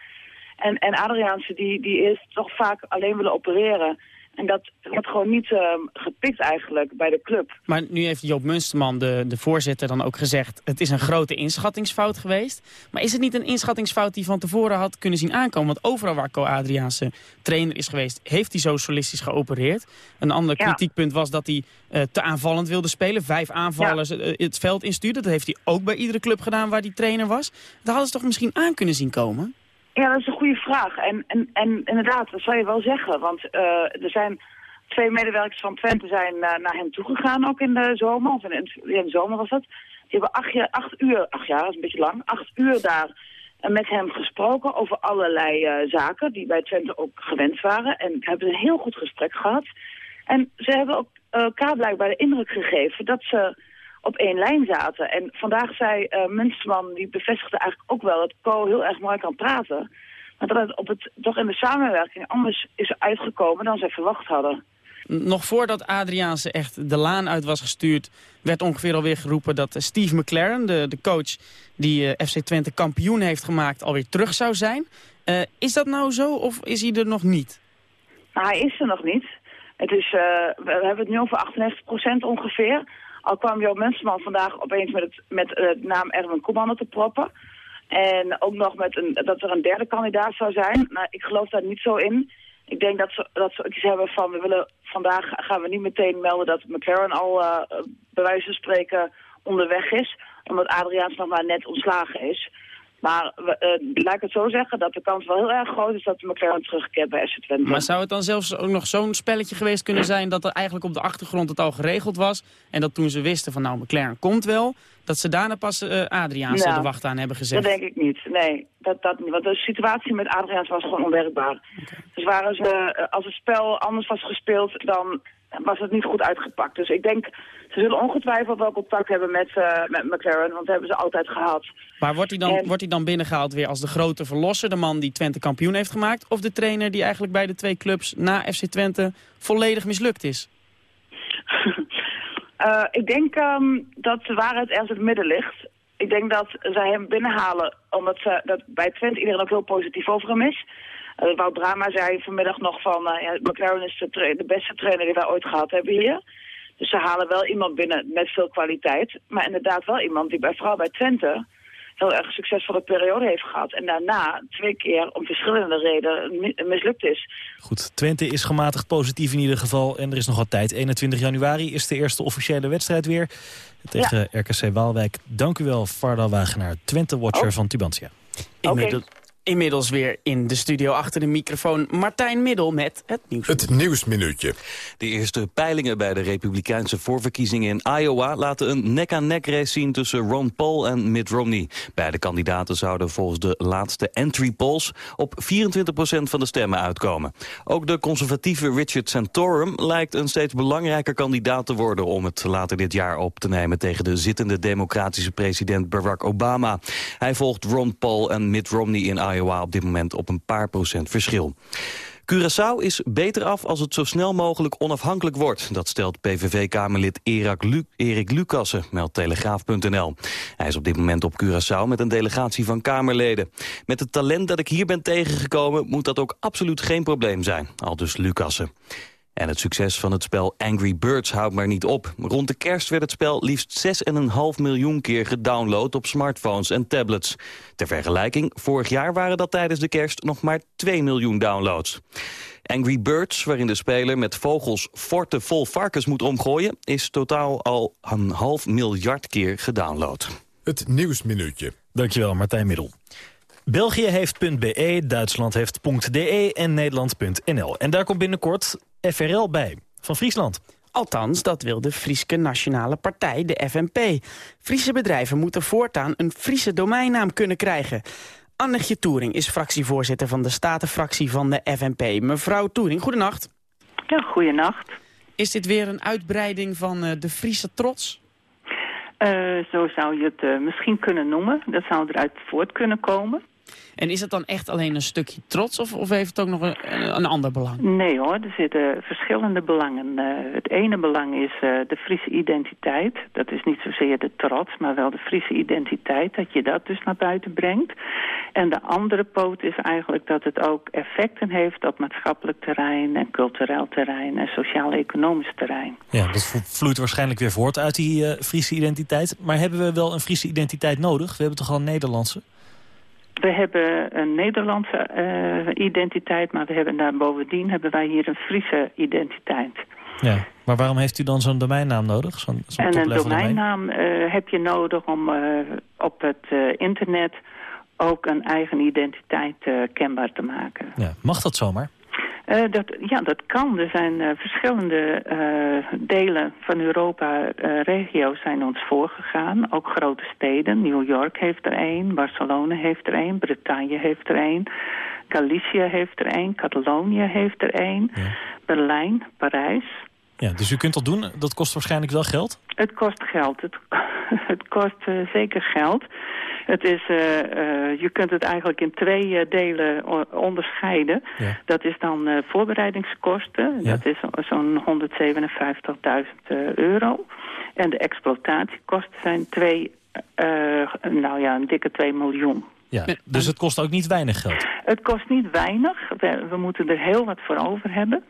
En, en Adriaanse die, die is toch vaak alleen willen opereren. En dat wordt gewoon niet uh, gepikt eigenlijk bij de club. Maar nu heeft Joop Munsterman, de, de voorzitter, dan ook gezegd... het is een grote inschattingsfout geweest. Maar is het niet een inschattingsfout die van tevoren had kunnen zien aankomen? Want overal waar Co Adriaanse trainer is geweest... heeft hij zo solistisch geopereerd. Een ander ja. kritiekpunt was dat hij uh, te aanvallend wilde spelen. Vijf aanvallers ja. het veld instuurde. Dat heeft hij ook bij iedere club gedaan waar hij trainer was. Daar hadden ze toch misschien aan kunnen zien komen? Ja, dat is een goede vraag. En, en, en inderdaad, dat zou je wel zeggen. Want uh, er zijn twee medewerkers van Twente zijn uh, naar hem toegegaan, ook in de zomer. Of in, in de zomer was dat. Die hebben acht, acht uur, acht jaar, dat is een beetje lang, acht uur daar uh, met hem gesproken over allerlei zaken die bij Twente ook gewend waren. En hebben een heel goed gesprek gehad. En ze hebben ook elkaar blijkbaar de indruk gegeven dat ze op één lijn zaten. En vandaag zei uh, Munsterman, die bevestigde eigenlijk ook wel dat Co heel erg mooi kan praten. Maar dat het, op het toch in de samenwerking anders is uitgekomen dan ze verwacht hadden. Nog voordat Adriaanse echt de laan uit was gestuurd... werd ongeveer alweer geroepen dat Steve McLaren, de, de coach... die uh, FC Twente kampioen heeft gemaakt, alweer terug zou zijn. Uh, is dat nou zo of is hij er nog niet? Nou, hij is er nog niet. Het is, we hebben het nu over 98% ongeveer. Al kwam Joop Munsterman vandaag opeens met, het, met uh, de naam Erwin Koeman te proppen. En ook nog met een, dat er een derde kandidaat zou zijn. Nou, ik geloof daar niet zo in. Ik denk dat ze, dat ze iets hebben van, we willen vandaag gaan we niet meteen melden dat McLaren al uh, bij wijze van spreken onderweg is. Omdat Adriaans nog maar net ontslagen is. Maar uh, laat ik het zo zeggen dat de kans wel heel erg groot is dat de McLaren terugkeert bij FC Twente. Maar zou het dan zelfs ook nog zo'n spelletje geweest kunnen zijn dat er eigenlijk op de achtergrond het al geregeld was? En dat toen ze wisten van nou McLaren komt wel, dat ze daarna pas uh, Adriaans nou, de wacht aan hebben gezet? Dat denk ik niet, nee. Dat, dat, want de situatie met Adriaans was gewoon onwerkbaar. Okay. Dus waren ze, als het spel anders was gespeeld, dan was het niet goed uitgepakt. Dus ik denk, ze zullen ongetwijfeld wel contact hebben met, uh, met McLaren, want dat hebben ze altijd gehad. Maar wordt hij, dan, en... wordt hij dan binnengehaald weer als de grote verlosser, de man die Twente kampioen heeft gemaakt? Of de trainer die eigenlijk bij de twee clubs na FC Twente volledig mislukt is? uh, ik denk um, dat de waarheid ergens in het midden ligt. Ik denk dat zij hem binnenhalen, omdat ze, dat bij Twente iedereen ook heel positief over hem is. Uh, Wout Brama zei vanmiddag nog van, uh, ja, McLaren is de, de, beste trainer die wij ooit gehad hebben hier. Dus ze halen wel iemand binnen met veel kwaliteit. Maar inderdaad wel iemand die bij, vooral bij Twente heel erg succesvolle periode heeft gehad. En daarna twee keer om verschillende redenen mi- mislukt is. Goed, Twente is gematigd positief in ieder geval. En er is nog wat tijd. 21 januari is de eerste officiële wedstrijd weer. Tegen RKC Waalwijk. Dank u wel, Varda Wagenaar, Twente-watcher van Tubantia. Inmiddels, inmiddels weer in de studio achter de microfoon Martijn Middel met het nieuws. Het Nieuwsminuutje. De eerste peilingen bij de republikeinse voorverkiezingen in Iowa... laten een nek-aan-nek race zien tussen Ron Paul en Mitt Romney. Beide kandidaten zouden volgens de laatste entry polls... op 24% van de stemmen uitkomen. Ook de conservatieve Richard Santorum lijkt een steeds belangrijker kandidaat te worden... om het later dit jaar op te nemen tegen de zittende democratische president Barack Obama. Hij volgt Ron Paul en Mitt Romney in Iowa op dit moment op een paar procent verschil. Curaçao is beter af als het zo snel mogelijk onafhankelijk wordt. Dat stelt PVV-kamerlid Erik, Lu Erik Lucassen, meldt Telegraaf.nl. Hij is op dit moment op Curaçao met een delegatie van Kamerleden. Met het talent dat ik hier ben tegengekomen moet dat ook absoluut geen probleem zijn, aldus Lucassen. En het succes van het spel Angry Birds houdt maar niet op. Rond de kerst werd het spel liefst 6,5 miljoen keer gedownload op smartphones en tablets. Ter vergelijking, vorig jaar waren dat tijdens de kerst nog maar 2 miljoen downloads. Angry Birds, waarin de speler met vogels forten vol varkens moet omgooien... is totaal al een half miljard keer gedownload. Het Nieuwsminuutje. Dankjewel, Martijn Middel. België heeft .be, Duitsland heeft .de en Nederland.nl. En daar komt binnenkort FRL bij, van Friesland. Althans, dat wil de Frieske Nationale Partij, de FNP. Friese bedrijven moeten voortaan een Friese domeinnaam kunnen krijgen. Annetje Toering is fractievoorzitter van de Statenfractie van de FNP. Mevrouw Toering, goedenacht. Ja, goedenacht. Is dit weer een uitbreiding van eh, de Friese trots? Eh, zo zou je het eh, misschien kunnen noemen. Dat zou eruit voort kunnen komen. En is het dan echt alleen een stukje trots of, of heeft het ook nog een, een ander belang? Nee hoor, er zitten verschillende belangen. Eh, het ene belang is eh, de Friese identiteit. Dat is niet zozeer de trots, maar wel de Friese identiteit. Dat je dat dus naar buiten brengt. En de andere poot is eigenlijk dat het ook effecten heeft op maatschappelijk terrein... en cultureel terrein en sociaal-economisch terrein. Ja, dat vloeit waarschijnlijk weer voort uit die eh, Friese identiteit. Maar hebben we wel een Friese identiteit nodig? We hebben toch al een Nederlandse? We hebben een Nederlandse eh, identiteit, maar we hebben daar bovendien hebben wij hier een Friese identiteit. Ja. Maar waarom heeft u dan zo'n domeinnaam nodig? Zo'n zo'n en een domein? domeinnaam eh, heb je nodig om eh, op het internet ook een eigen identiteit kenbaar te maken. Ja. Mag dat zomaar? Eh, dat, ja, dat kan. Er zijn eh, verschillende eh, delen van Europa, regio's zijn ons voorgegaan. Ook grote steden. New York heeft er één, Barcelona heeft er één, Bretagne heeft er één. Galicië heeft er één, Catalonië heeft er één. Berlijn, Parijs. Ja, dus u kunt dat doen. Dat kost waarschijnlijk wel geld? Het kost geld. Het, het kost zeker geld. Het is, eh, eh, je kunt het eigenlijk in twee eh, delen onderscheiden. Ja. Dat is dan voorbereidingskosten. Ja. Dat is zo- zo'n 157.000 eh, euro. En de exploitatiekosten zijn twee, nou ja, een dikke 2 miljoen. Ja. Dus het kost ook niet weinig geld? Het kost niet weinig. We, we moeten er heel wat voor over hebben.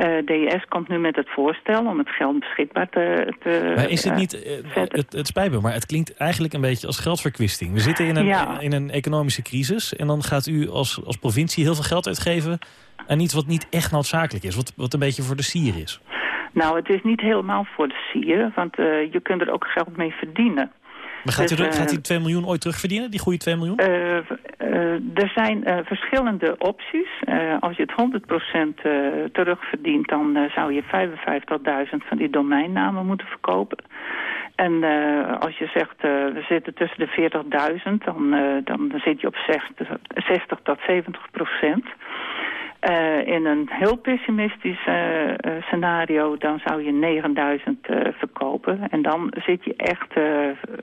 Eh, DES komt nu met het voorstel om het geld beschikbaar te... te Maar is het eh, niet, eh, het, het spijt me, maar het klinkt eigenlijk een beetje als geldverkwisting. We zitten in een, Ja. in een economische crisis en dan gaat u als, als provincie heel veel geld uitgeven aan iets wat niet echt noodzakelijk is. Wat, wat een beetje voor de sier is. Nou, het is niet helemaal voor de sier, want je kunt er ook geld mee verdienen. Maar gaat, Dus, u, eh, gaat die 2 miljoen ooit terugverdienen, die goede 2 miljoen? Eh, eh, er zijn eh, verschillende opties. Eh, als je het 100% eh, terugverdient, dan eh, zou je 55.000 van die domeinnamen moeten verkopen. En eh, als je zegt, eh, we zitten tussen de 40.000, dan, eh, dan zit je op 60, 60 tot 70 procent. Eh, in een heel pessimistisch eh, eh, scenario, dan zou je 9000 eh, verkopen. En dan zit je echt,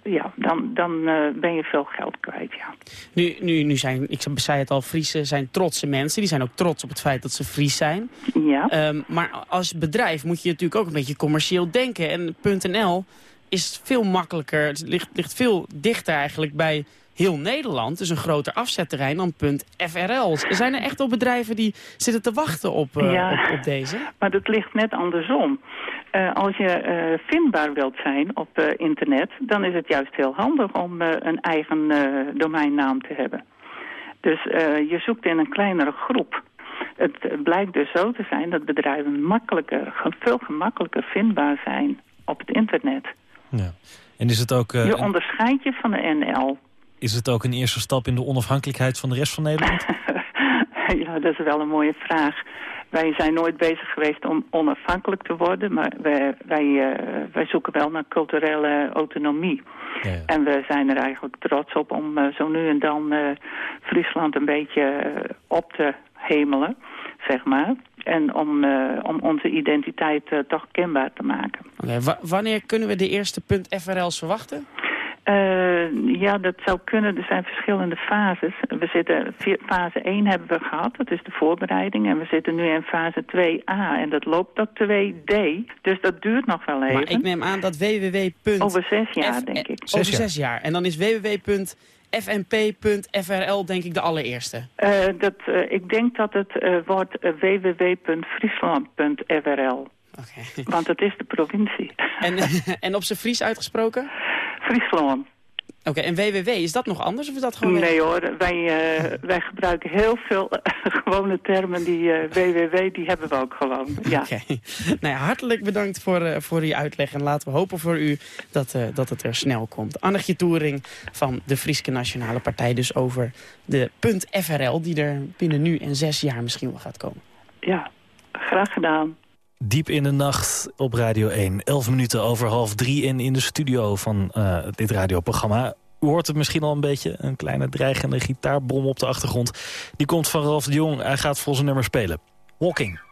ja, dan, dan ben je veel geld kwijt, ja. Nu, nu, nu zijn, ik zei het al, Friesen zijn trotse mensen. Die zijn ook trots op het feit dat ze Fries zijn. Ja. Ehm, maar als bedrijf moet je natuurlijk ook een beetje commercieel denken. En .nl is veel makkelijker, het ligt, ligt veel dichter eigenlijk bij heel Nederland. Dus een groter afzetterrein dan .frl. Zijn er echt al bedrijven die zitten te wachten op, eh, Ja. op, op deze? Maar dat ligt net andersom. Eh, als je eh, vindbaar wilt zijn op eh, internet, dan is het juist heel handig om een eigen eh, domeinnaam te hebben. Dus eh, je zoekt in een kleinere groep. Het blijkt dus zo te zijn dat bedrijven makkelijker, veel gemakkelijker vindbaar zijn op het internet. Ja. En is het, ook, je een, onderscheidt je van de NL. Is het ook een eerste stap in de onafhankelijkheid van de rest van Nederland? ja, dat is wel een mooie vraag. Wij zijn nooit bezig geweest om onafhankelijk te worden, maar wij, wij, eh, wij zoeken wel naar culturele autonomie. En we zijn er eigenlijk trots op om eh, zo nu en dan eh, Friesland een beetje op te hemelen, zeg maar. En om, eh, om onze identiteit toch kenbaar te maken. Wanneer kunnen we de eerste .frls verwachten? Eh, ja, dat zou kunnen. Er zijn verschillende fases. We zitten, fase 1 hebben we gehad, dat is de voorbereiding. En we zitten nu in fase 2a en dat loopt tot 2d. Dus dat duurt nog wel even. Maar ik neem aan dat www. Over zes jaar, denk ik. Over zes jaar. En dan is www.fnp.frl denk ik de allereerste. Eh, dat, eh, ik denk dat het eh, wordt www.friesland.frl. Want het is de provincie. En, en op zijn Fries uitgesproken? Friesland. Oké, en www, is dat nog anders of is dat gewoon... Nee hoor, wij, eh, wij gebruiken heel veel eh, gewone termen. Die eh, www, die hebben we ook gewoon. Ja. Oké. Nou ja, hartelijk bedankt voor, eh, voor uw uitleg. En laten we hopen voor u dat, eh, dat het er snel komt. Annetje Toering van de Frieske Nationale Partij. Dus over de .frl die er binnen nu en zes jaar misschien wel gaat komen. Ja, graag gedaan. Diep in de nacht op Radio 1. 11 minuten over half drie en in de studio van eh, dit radioprogramma. U hoort het misschien al een beetje, een kleine dreigende gitaarbom op de achtergrond. Die komt van Ralf de Jong, hij gaat vol zijn nummer spelen. Walking.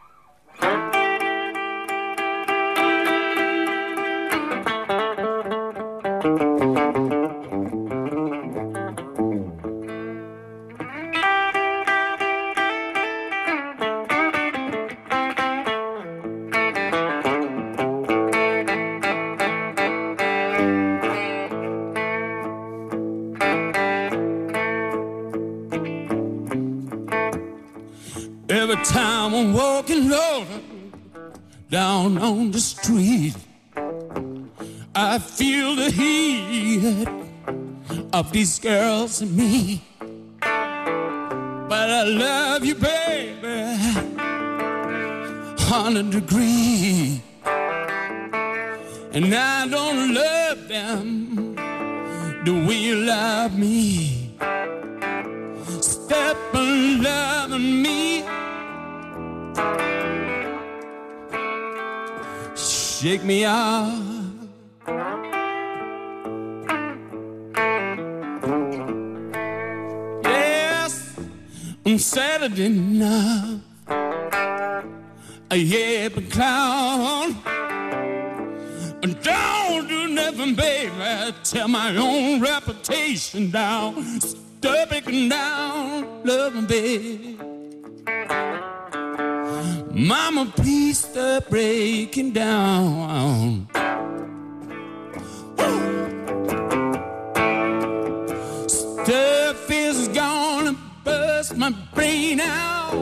My own reputation down. Stop it down, loving baby. Mama, please stop breaking down. Stuff is gonna bust my brain out.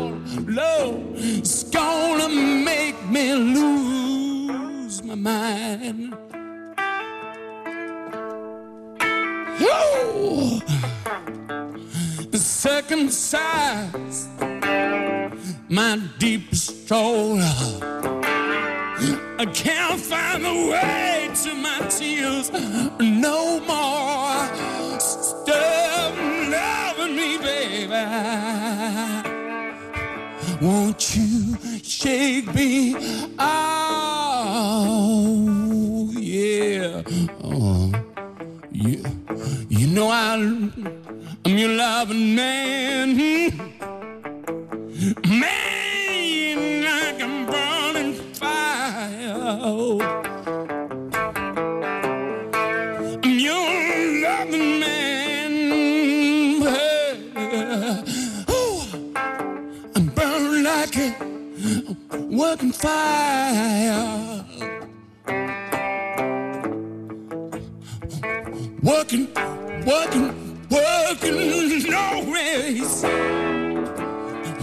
Lord, it's gonna make me lose my mind. Woo! The second size, my deepest hole. I can't find the way to my tears no more. Stop loving me, baby. Won't you shake me? Oh, yeah. Oh, yeah. Know I, I'm your loving man. Hmm. Man, like I'm burning fire. I'm your loving man. Ooh, I'm burning like a working fire. Working, working, working, no race.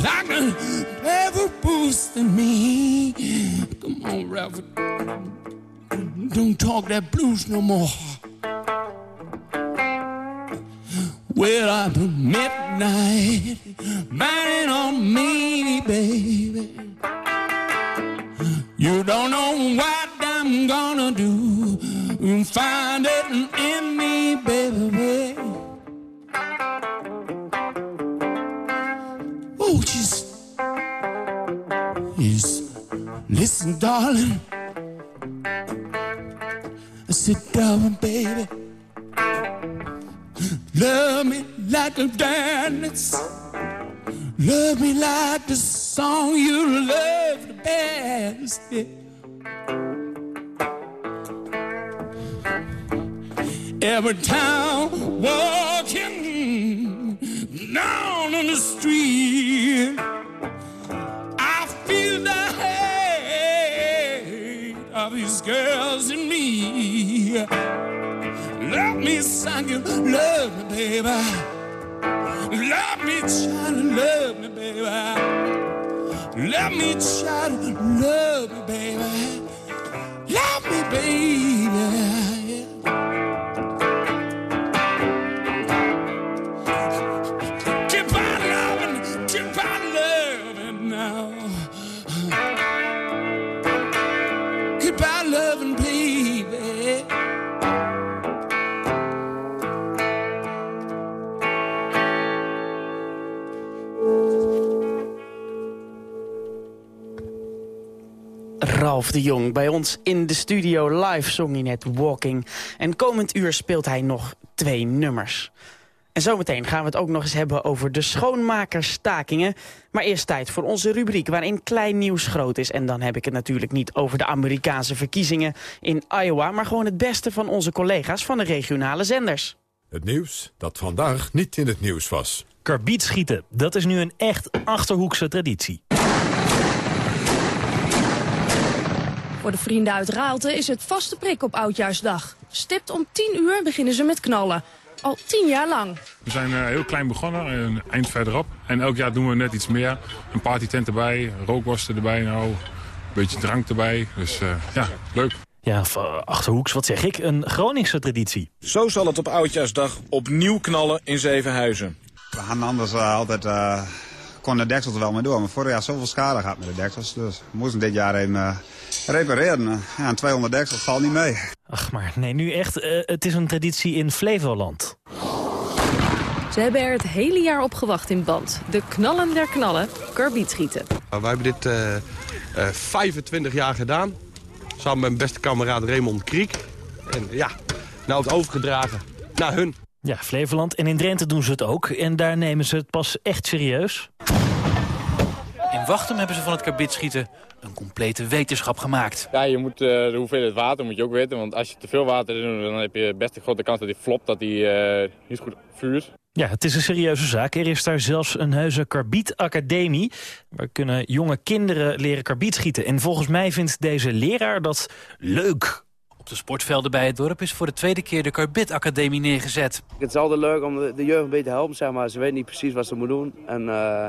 Like a ever boosting me. Come on, Ralph. Don't talk that blues no more. Well, up midnight, burning on me, baby. You don't know what I'm gonna do. Find it in me, baby. Listen, darling. Sit down, baby. Love me like a dance. Love me like the song you love the best. yeah. Every time walking down on the street, these girls and me. Love me, son, you love me, baby. Love me, child, love me, baby. Love me, child, love me, baby. Love me, baby. Ralf de Jong bij ons in de studio live zong hij net Walking. En komend uur speelt hij nog twee nummers. En zometeen gaan we het ook nog eens hebben over de schoonmakerstakingen. Maar eerst tijd voor onze rubriek waarin klein nieuws groot is. En dan heb ik het natuurlijk niet over de Amerikaanse verkiezingen in Iowa... maar gewoon het beste van onze collega's van de regionale zenders. Het nieuws dat vandaag niet in het nieuws was. Karbietschieten, dat is nu een echt Achterhoekse traditie. Voor de vrienden uit Raalte is het vaste prik op Oudjaarsdag. Stipt om 10 uur beginnen ze met knallen. Al 10 jaar lang. We zijn eh, heel klein begonnen, een eind verderop. En elk jaar doen we net iets meer. Een partytent erbij, rookworsten erbij, nou, een beetje drank erbij. Dus eh, ja, leuk. Ja, Achterhoeks, wat zeg ik? Een Groningse traditie. Zo zal het op Oudjaarsdag opnieuw knallen in Zevenhuizen. We gaan anders eh, altijd... kon de deksels er wel mee door, maar vorig jaar zoveel schade gehad met de deksels. Dus we moesten dit jaar even eh, repareren. Ja, en 200 deksels valt niet mee. Ach, maar nee, nu echt. eh, het is een traditie in Flevoland. Ze hebben er het hele jaar op gewacht in band. De knallen der knallen, karbietschieten. Nou, wij hebben dit eh, eh, 25 jaar gedaan. Samen met mijn beste kameraad Raymond Kriek. En ja, nou het overgedragen naar hun. Ja, Flevoland. En in Drenthe doen ze het ook. En daar nemen ze het pas echt serieus. In Wachtem hebben ze van het karbietschieten een complete wetenschap gemaakt. Ja, je moet, eh, de hoeveelheid water moet je ook weten. Want als je te veel water doet, dan heb je best een grote kans dat hij flopt, dat hij eh, niet goed vuurt. Ja, het is een serieuze zaak. Er is daar zelfs een heuse karbietacademie. Waar kunnen jonge kinderen leren karbietschieten. En volgens mij vindt deze leraar dat leuk. Op de sportvelden bij het dorp is voor de tweede keer de Karbietacademie neergezet. Het is altijd leuk om de, jeugd een beetje te helpen, zeg maar. Ze weten niet precies wat ze moeten doen. En eh,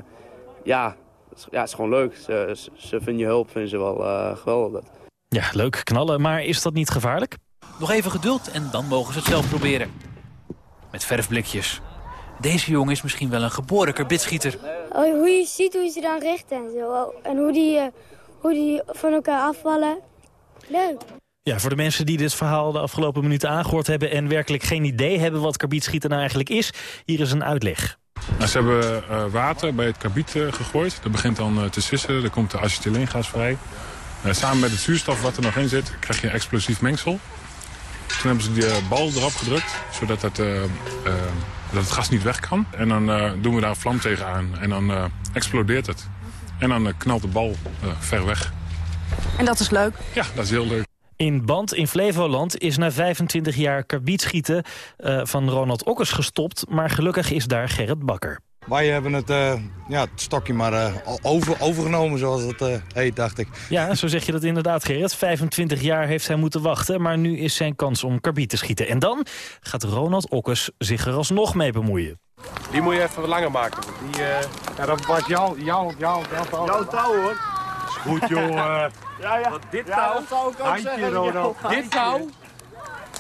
ja, het is, ja, het is gewoon leuk. Ze, ze, ze vinden je hulp, vinden ze wel eh, geweldig. Ja, leuk knallen. Maar is dat niet gevaarlijk? Nog even geduld en dan mogen ze het zelf proberen. Met verfblikjes. Deze jongen is misschien wel een geboren karbietschieter. Oh, hoe je ziet hoe je ze dan richten en zo. En hoe die, eh, hoe die van elkaar afvallen. Leuk. Ja, voor de mensen die dit verhaal de afgelopen minuten aangehoord hebben... en werkelijk geen idee hebben wat karbietschieten nou eigenlijk is... hier is een uitleg. Nou, ze hebben eh, water bij het karbiet eh, gegooid. Dat begint dan eh, te sissen, er komt de acetyleengas vrij. Samen met het zuurstof wat er nog in zit, krijg je een explosief mengsel. Toen hebben ze die bal erop gedrukt, zodat het, eh, eh, dat het gas niet weg kan. En dan eh, doen we daar een vlam tegenaan en dan eh, explodeert het. En dan knalt de bal eh, ver weg. En dat is leuk. Ja, dat is heel leuk. In Band in Flevoland is na 25 jaar karbietschieten eh, van Ronald Okkers gestopt. Maar gelukkig is daar Gerrit Bakker. Wij hebben het, eh, ja, het stokje maar eh, over, overgenomen, zoals het eh, heet, dacht ik. Ja, zo zeg je dat inderdaad, Gerrit. 25 jaar heeft hij moeten wachten, maar nu is zijn kans om karbiet te schieten. En dan gaat Ronald Okkers zich er alsnog mee bemoeien. Die moet je even wat langer maken. Die, ja, dat was jouw, jouw, jouw, jouw, Jouw touw hoor. Goed, jongen. Ja, ja. Want dit Ja, touw, zou ik ook handje, zeggen. Ronald. Ja, Dit touw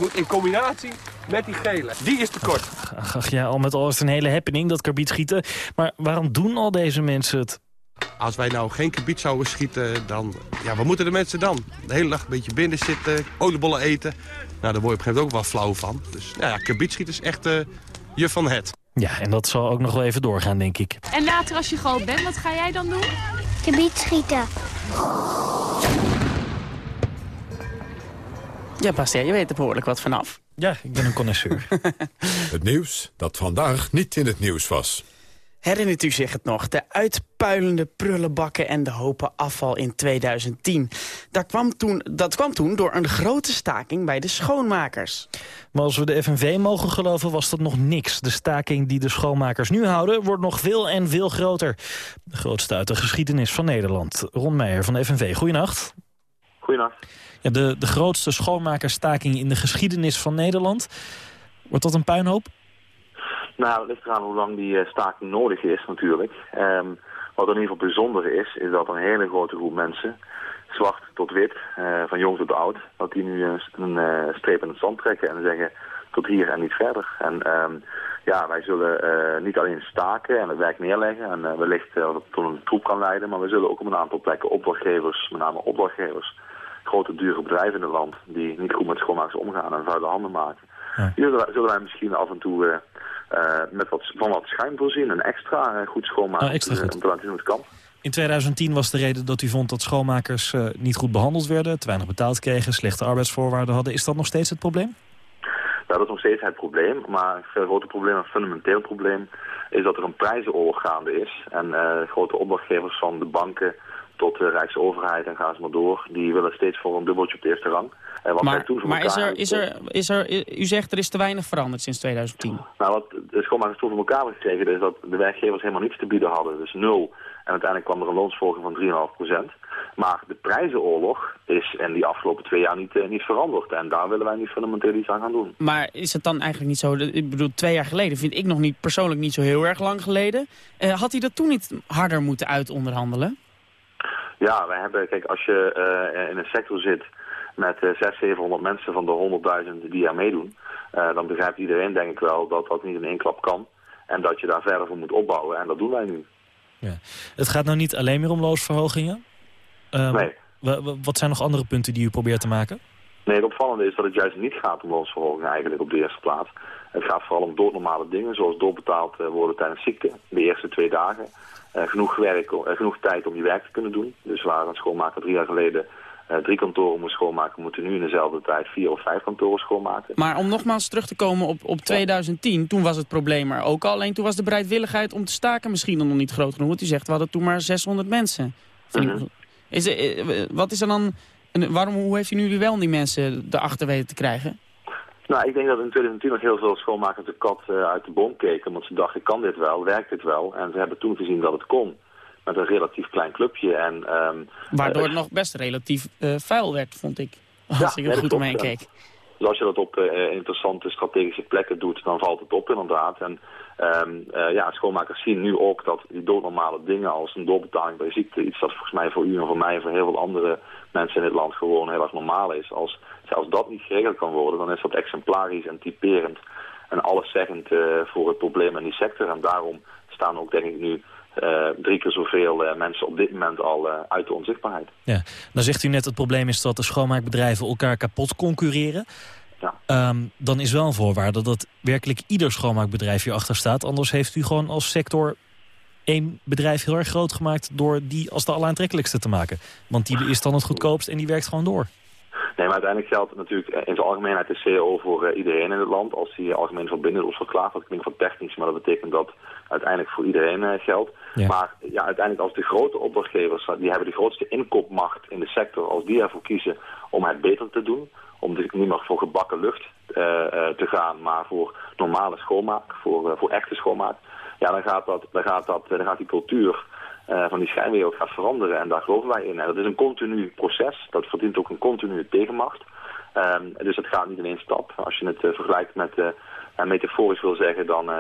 moet in combinatie met die gele. Die is te kort. Ach, ach ja, al met al is het een hele happening, dat karbietschieten. Maar waarom doen al deze mensen het? Als wij nou geen kabiet zouden schieten, dan... Ja, wat moeten de mensen dan? De hele dag een beetje binnen zitten, oliebollen eten. Nou, daar word je op een gegeven moment ook wel flauw van. Dus nou ja, kabietschieten is echt eh je van het. Ja, en dat zal ook nog wel even doorgaan, denk ik. En later als je groot bent, wat ga jij dan doen? Gebied schieten. Ja, Bastiaan, je weet er behoorlijk wat vanaf. Ja, ik ben een connoisseur. Het nieuws dat vandaag niet in het nieuws was. Herinnert u zich het nog? De uitpuilende prullenbakken en de hopen afval in 2010. Dat kwam, toen, dat kwam toen door een grote staking bij de schoonmakers. Maar als we de FNV mogen geloven, was dat nog niks. De staking die de schoonmakers nu houden, wordt nog veel en veel groter. De grootste uit de geschiedenis van Nederland. Ron Meijer van de FNV, goeienacht. Goedenacht. Ja, de, de grootste schoonmakersstaking in de geschiedenis van Nederland. Wordt dat een puinhoop? Nou, het ligt eraan hoe lang die eh, staking nodig is natuurlijk. Ehm, wat in ieder geval bijzonder is, is dat een hele grote groep mensen, zwart tot wit, eh, van jong tot oud, dat die nu een, een eh, streep in het zand trekken en zeggen tot hier en niet verder. En ehm, ja, wij zullen niet alleen staken en het werk neerleggen en wellicht dat het tot een troep kan leiden, maar we zullen ook op een aantal plekken opdrachtgevers, met name opdrachtgevers, grote dure bedrijven in het land die niet goed met schoonmakers omgaan en vuile handen maken. Die zullen, wij- zullen wij misschien af en toe met wat, van wat schuim voorzien, een extra eh, goed schoonmaken. Oh, extra goed. Om te laten zien hoe het kan. In 2010 was de reden dat u vond dat schoonmakers eh, niet goed behandeld werden... te weinig betaald kregen, slechte arbeidsvoorwaarden hadden. Is dat nog steeds het probleem? Ja, dat is nog steeds het probleem. Maar een veel groter probleem, een fundamenteel probleem, is dat er een prijzenoorlog gaande is. En eh, grote opdrachtgevers van de banken tot de Rijksoverheid en ga ze maar door, die willen steeds voor een dubbeltje op de eerste rang. En wat Maar, toen voor maar is er, is er, is er, u zegt er is te weinig veranderd sinds 2010. Nou, wat de schoonmakers toen voor elkaar hebben gekregen is dat de werkgevers helemaal niets te bieden hadden. Dus nul. En uiteindelijk kwam er een loonsverhoging van 3,5% Maar de prijzenoorlog is in die afgelopen twee jaar niet, eh, niet veranderd. En daar willen wij niet fundamenteel iets aan gaan doen. Maar is het dan eigenlijk niet zo... Ik bedoel, twee jaar geleden vind ik nog niet persoonlijk niet zo heel erg lang geleden. Eh, had hij dat toen niet harder moeten uitonderhandelen? Ja, wij hebben, kijk, als je eh, in een sector zit met eh 600, 700 mensen van de 100.000 die aan meedoen, eh, dan begrijpt iedereen denk ik wel dat dat niet in één klap kan. En dat je daar verder voor moet opbouwen. En dat doen wij nu. Het gaat nou niet alleen meer om loonsverhogingen? Ehm, Nee. wa- wa- Wat zijn nog andere punten die u probeert te maken? Nee, het opvallende is dat het juist niet gaat om loonsverhoging eigenlijk op de eerste plaats. Het gaat vooral om doodnormale dingen, zoals doorbetaald eh, worden tijdens ziekte, de eerste twee dagen. Eh, genoeg, werk, eh, genoeg tijd om je werk te kunnen doen. Dus waar een schoonmaker drie jaar geleden eh, drie kantoren moest schoonmaken, moeten nu in dezelfde tijd vier of vijf kantoren schoonmaken. Maar om nogmaals terug te komen op, op 2010, toen was het probleem er ook al. Alleen toen was de bereidwilligheid om te staken misschien nog niet groot genoeg. Want u zegt, we hadden toen maar 600 mensen. Ik- is wat is er dan... en Waarom, hoe heeft u nu wel die mensen erachter weten te krijgen? Nou, ik denk dat in 2010 nog heel veel schoonmakers de kat eh, uit de boom keken. Want ze dachten, ik kan dit wel, werkt dit wel. En ze hebben toen gezien dat het kon. Met een relatief klein clubje. En, ehm, Waardoor eh, het nog best relatief eh, vuil werd, vond ik. Als Ja, ik er goed omheen keek. Dus als je dat op interessante strategische plekken doet, dan valt het op inderdaad. En ehm, eh, ja, schoonmakers zien nu ook dat die doodnormale dingen als een doorbetaling bij ziekte, iets dat volgens mij voor u en voor mij en voor heel veel andere mensen in dit land gewoon heel erg normaal is. Als zelfs dat niet geregeld kan worden, dan is dat exemplarisch en typerend en alleszeggend eh voor het probleem in die sector. En daarom staan ook denk ik nu eh, drie keer zoveel eh, mensen op dit moment al uit de onzichtbaarheid. Ja. Dan zegt u net het probleem is dat de schoonmaakbedrijven elkaar kapot concurreren. Ehm, dan is wel een voorwaarde dat werkelijk ieder schoonmaakbedrijf hierachter staat. Anders heeft u gewoon als sector één bedrijf heel erg groot gemaakt... door die als de alleraantrekkelijkste te maken. Want die is dan het goedkoopst en die werkt gewoon door. Nee, maar uiteindelijk geldt het natuurlijk eh, in zijn algemeenheid de CO voor eh, iedereen in het land. Als die algemeen verbindend is verklaard, dat klinkt wat technisch, maar dat betekent dat uiteindelijk voor iedereen eh, geldt. Maar ja, uiteindelijk als de grote opdrachtgevers, die hebben de grootste inkoopmacht in de sector, als die ervoor kiezen om het beter te doen, om niet meer voor gebakken lucht eh, eh, te gaan, maar voor normale schoonmaak, voor, eh, voor echte schoonmaak, ja, dan gaat, dat, dan gaat, dat, dan gaat die cultuur van die schijnwereld gaat veranderen. En daar geloven wij in. En dat is een continu proces. Dat verdient ook een continue tegenmacht. Ehm, dus het gaat niet in één stap. Als je het vergelijkt met, eh, metaforisch wil zeggen, dan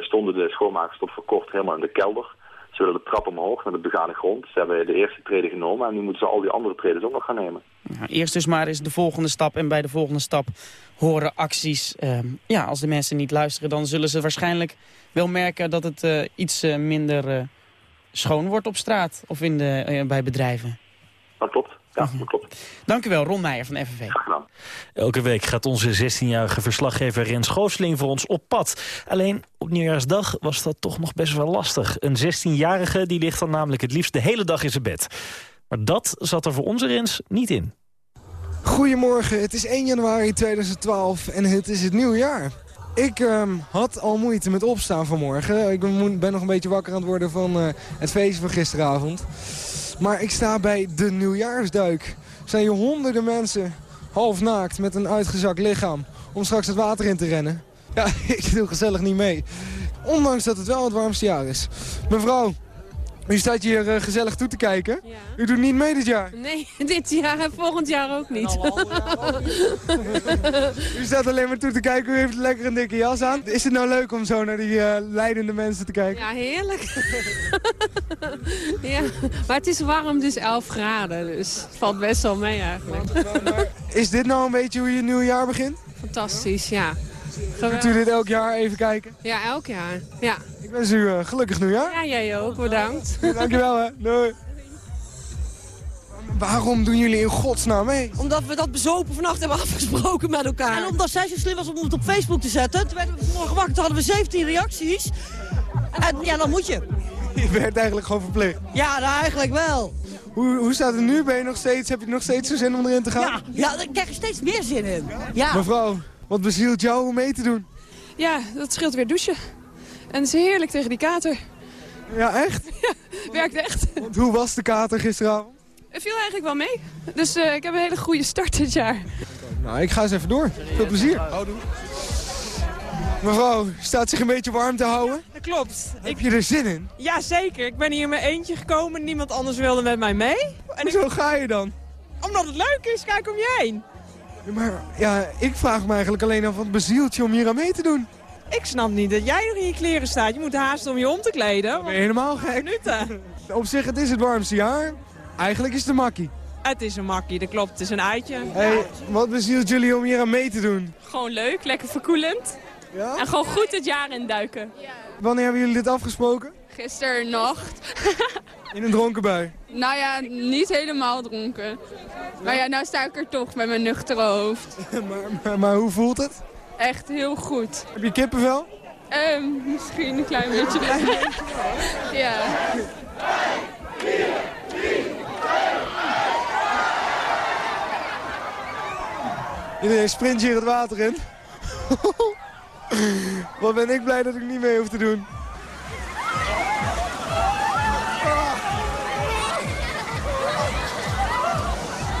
stonden de schoonmakers tot voor helemaal in de kelder. Ze willen de trap omhoog naar de begane grond. Ze hebben de eerste treden genomen en nu moeten ze al die andere treden ook nog gaan nemen. Ja, eerst dus maar is de volgende stap. En bij de volgende stap horen acties. Ehm, ja, als de mensen niet luisteren, dan zullen ze waarschijnlijk wel merken dat het eh, iets eh, minder eh, schoon wordt op straat of in de, bij bedrijven. Dat klopt. Ja, dat klopt. Dank u wel, Ron Meijer van FNV. Elke week gaat onze 16-jarige verslaggever Rens Gooseling voor ons op pad. Alleen op Nieuwjaarsdag was dat toch nog best wel lastig. Een 16-jarige die ligt dan namelijk het liefst de hele dag in zijn bed. Maar dat zat er voor onze Rens niet in. Goedemorgen, het is 1 januari 2012 en het is het nieuwe jaar. Ik ehm, had al moeite met opstaan vanmorgen. Ik ben nog een beetje wakker aan het worden van eh, het feestje van gisteravond. Maar ik sta bij de nieuwjaarsduik. Zijn hier honderden mensen, half naakt, met een uitgezakt lichaam... om straks het water in te rennen. Ja, ik doe gezellig niet mee. Ondanks dat het wel het warmste jaar is. Mevrouw, u staat hier eh, gezellig toe te kijken. U doet niet mee dit jaar. Nee, dit jaar en volgend jaar ook niet. U staat alleen maar toe te kijken, u heeft lekker een dikke jas aan. Is het nou leuk om zo naar die eh, leidende mensen te kijken? Ja, heerlijk. ja, maar het is warm, dus 11 graden. Dus het valt best wel mee eigenlijk. Is dit nou een beetje hoe je het nieuwe jaar begint? Fantastisch, ja. Kunt u dit elk jaar even kijken? Ja, elk jaar. Ja. Ik wens u uh, gelukkig nieuwjaar. Ja, jij ook. Bedankt. Dankjewel hè. Doei. Waarom doen jullie in godsnaam mee? Omdat we dat bezopen vannacht hebben afgesproken met elkaar. En omdat zij zo slim was om het op Facebook te zetten. Toen werden we vanmorgen wakker, toen hadden we 17 reacties. En ja, dan moet je. Je werd eigenlijk gewoon verplicht. Ja, nou, eigenlijk wel. Hoe, hoe staat het nu? Ben je nog steeds, heb je nog steeds zo zin om erin te gaan? Ja, ja daar krijg je steeds meer zin in. Ja. Mevrouw, wat bezielt jou om mee te doen? Ja, dat scheelt weer douchen. En het is heerlijk tegen die kater. Ja, echt? Ja, werkt echt. Want hoe was de kater gisteravond? Het viel eigenlijk wel mee. Dus uh, ik heb een hele goede start dit jaar. Nou, ik ga eens even door. Veel plezier. Mevrouw, staat zich een beetje warm te houden? Dat klopt. Heb je er zin in? Ja, zeker. Ik ben hier in mijn eentje gekomen. Niemand anders wilde met mij mee. En Hoezo ik... ga je dan? Omdat het leuk is. Kijk om je heen. Ja, maar ja, ik vraag me eigenlijk alleen af wat bezielt je om hier aan mee te doen. Ik snap niet dat jij nog in je kleren staat. Je moet haasten om je om te kleden. Ben je helemaal gek? Minuten. Op zich, het is het warmste jaar. Eigenlijk is het een makkie. Het is een makkie, dat klopt. Het is een eitje. Hey, wat bezielt jullie om hier aan mee te doen? Gewoon leuk, lekker verkoelend. Ja? En gewoon goed het jaar in duiken. Ja. Wanneer hebben jullie dit afgesproken? Gisternacht. In een dronken bui? Nou ja, niet helemaal dronken. Maar ja, nou sta ik er toch met mijn nuchtere hoofd. maar, maar, maar, hoe voelt het? Echt heel goed. Heb je kippenvel? Um, misschien een klein beetje. ja. Iedereen sprint hier het water in. Wat ben ik blij dat ik niet mee hoef te doen.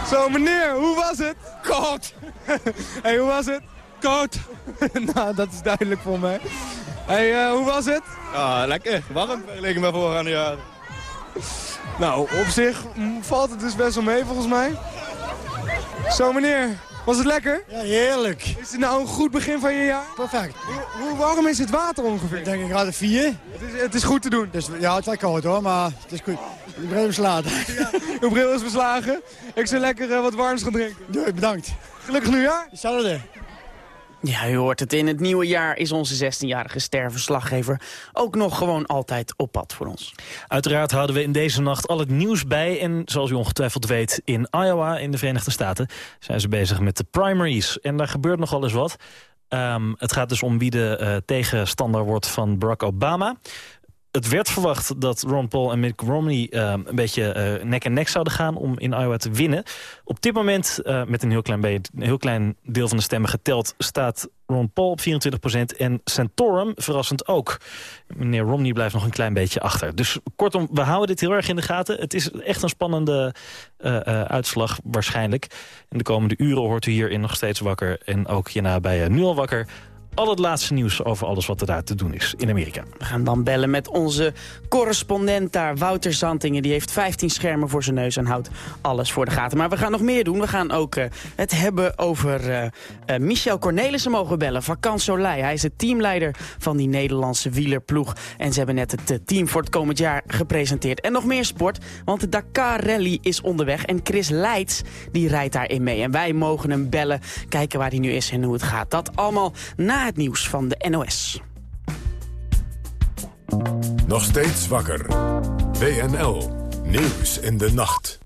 Zo, meneer, hoe was het? Koud. hey, hoe was het? Koud. nou, dat is duidelijk voor mij. hey, uh, hoe was het? Ja, lekker. Warm vergeleken met voorgaande jaren. Nou, op zich valt het dus best wel mee volgens mij. Zo, meneer, was het lekker? Ja, heerlijk. Is het nou een goed begin van je jaar? Perfect. Hoe, hoe warm is het water ongeveer? Ik denk ik graad 4. Het is, het is goed te doen. Dus, ja, het is wel koud hoor, maar het is goed. De bril is beslagen. Ja, uw bril is beslagen. Ik zou lekker uh, wat warms gaan drinken. Doei, bedankt. Gelukkig nieuwjaar. Hetzelfde. Ja, u hoort het. In het nieuwe jaar is onze 16-jarige sterverslaggever ook nog gewoon altijd op pad voor ons. Uiteraard houden we in deze nacht al het nieuws bij. En zoals u ongetwijfeld weet, in Iowa in de Verenigde Staten zijn ze bezig met de primaries. En daar gebeurt nogal eens wat. Um, het gaat dus om wie de uh, tegenstander wordt van Barack Obama. Het werd verwacht dat Ron Paul en Mitt Romney uh, een beetje uh, nek en nek zouden gaan om in Iowa te winnen. Op dit moment, uh, met een heel, klein een heel klein deel van de stemmen geteld, staat Ron Paul op 24% en Santorum verrassend ook. Meneer Romney blijft nog een klein beetje achter. Dus kortom, we houden dit heel erg in de gaten. Het is echt een spannende uitslag waarschijnlijk. In de komende uren hoort u hierin nog steeds wakker en ook hierna bij Nu al wakker al het laatste nieuws over alles wat er daar te doen is in Amerika. We gaan dan bellen met onze correspondent daar, Wouter Zantingen. Die heeft 15 schermen voor zijn neus en houdt alles voor de gaten. Maar we gaan nog meer doen. We gaan ook uh, het hebben over uh, uh, Michel Cornelissen mogen bellen. Vakant Soleil. Hij is de teamleider van die Nederlandse wielerploeg. En ze hebben net het team voor het komend jaar gepresenteerd. En nog meer sport, want de Dakar Rally is onderweg. En Chris Leits, die rijdt daarin mee. En wij mogen hem bellen, kijken waar hij nu is en hoe het gaat. Dat allemaal het nieuws van de NOS. Nog steeds wakker. WNL. Nieuws in de nacht.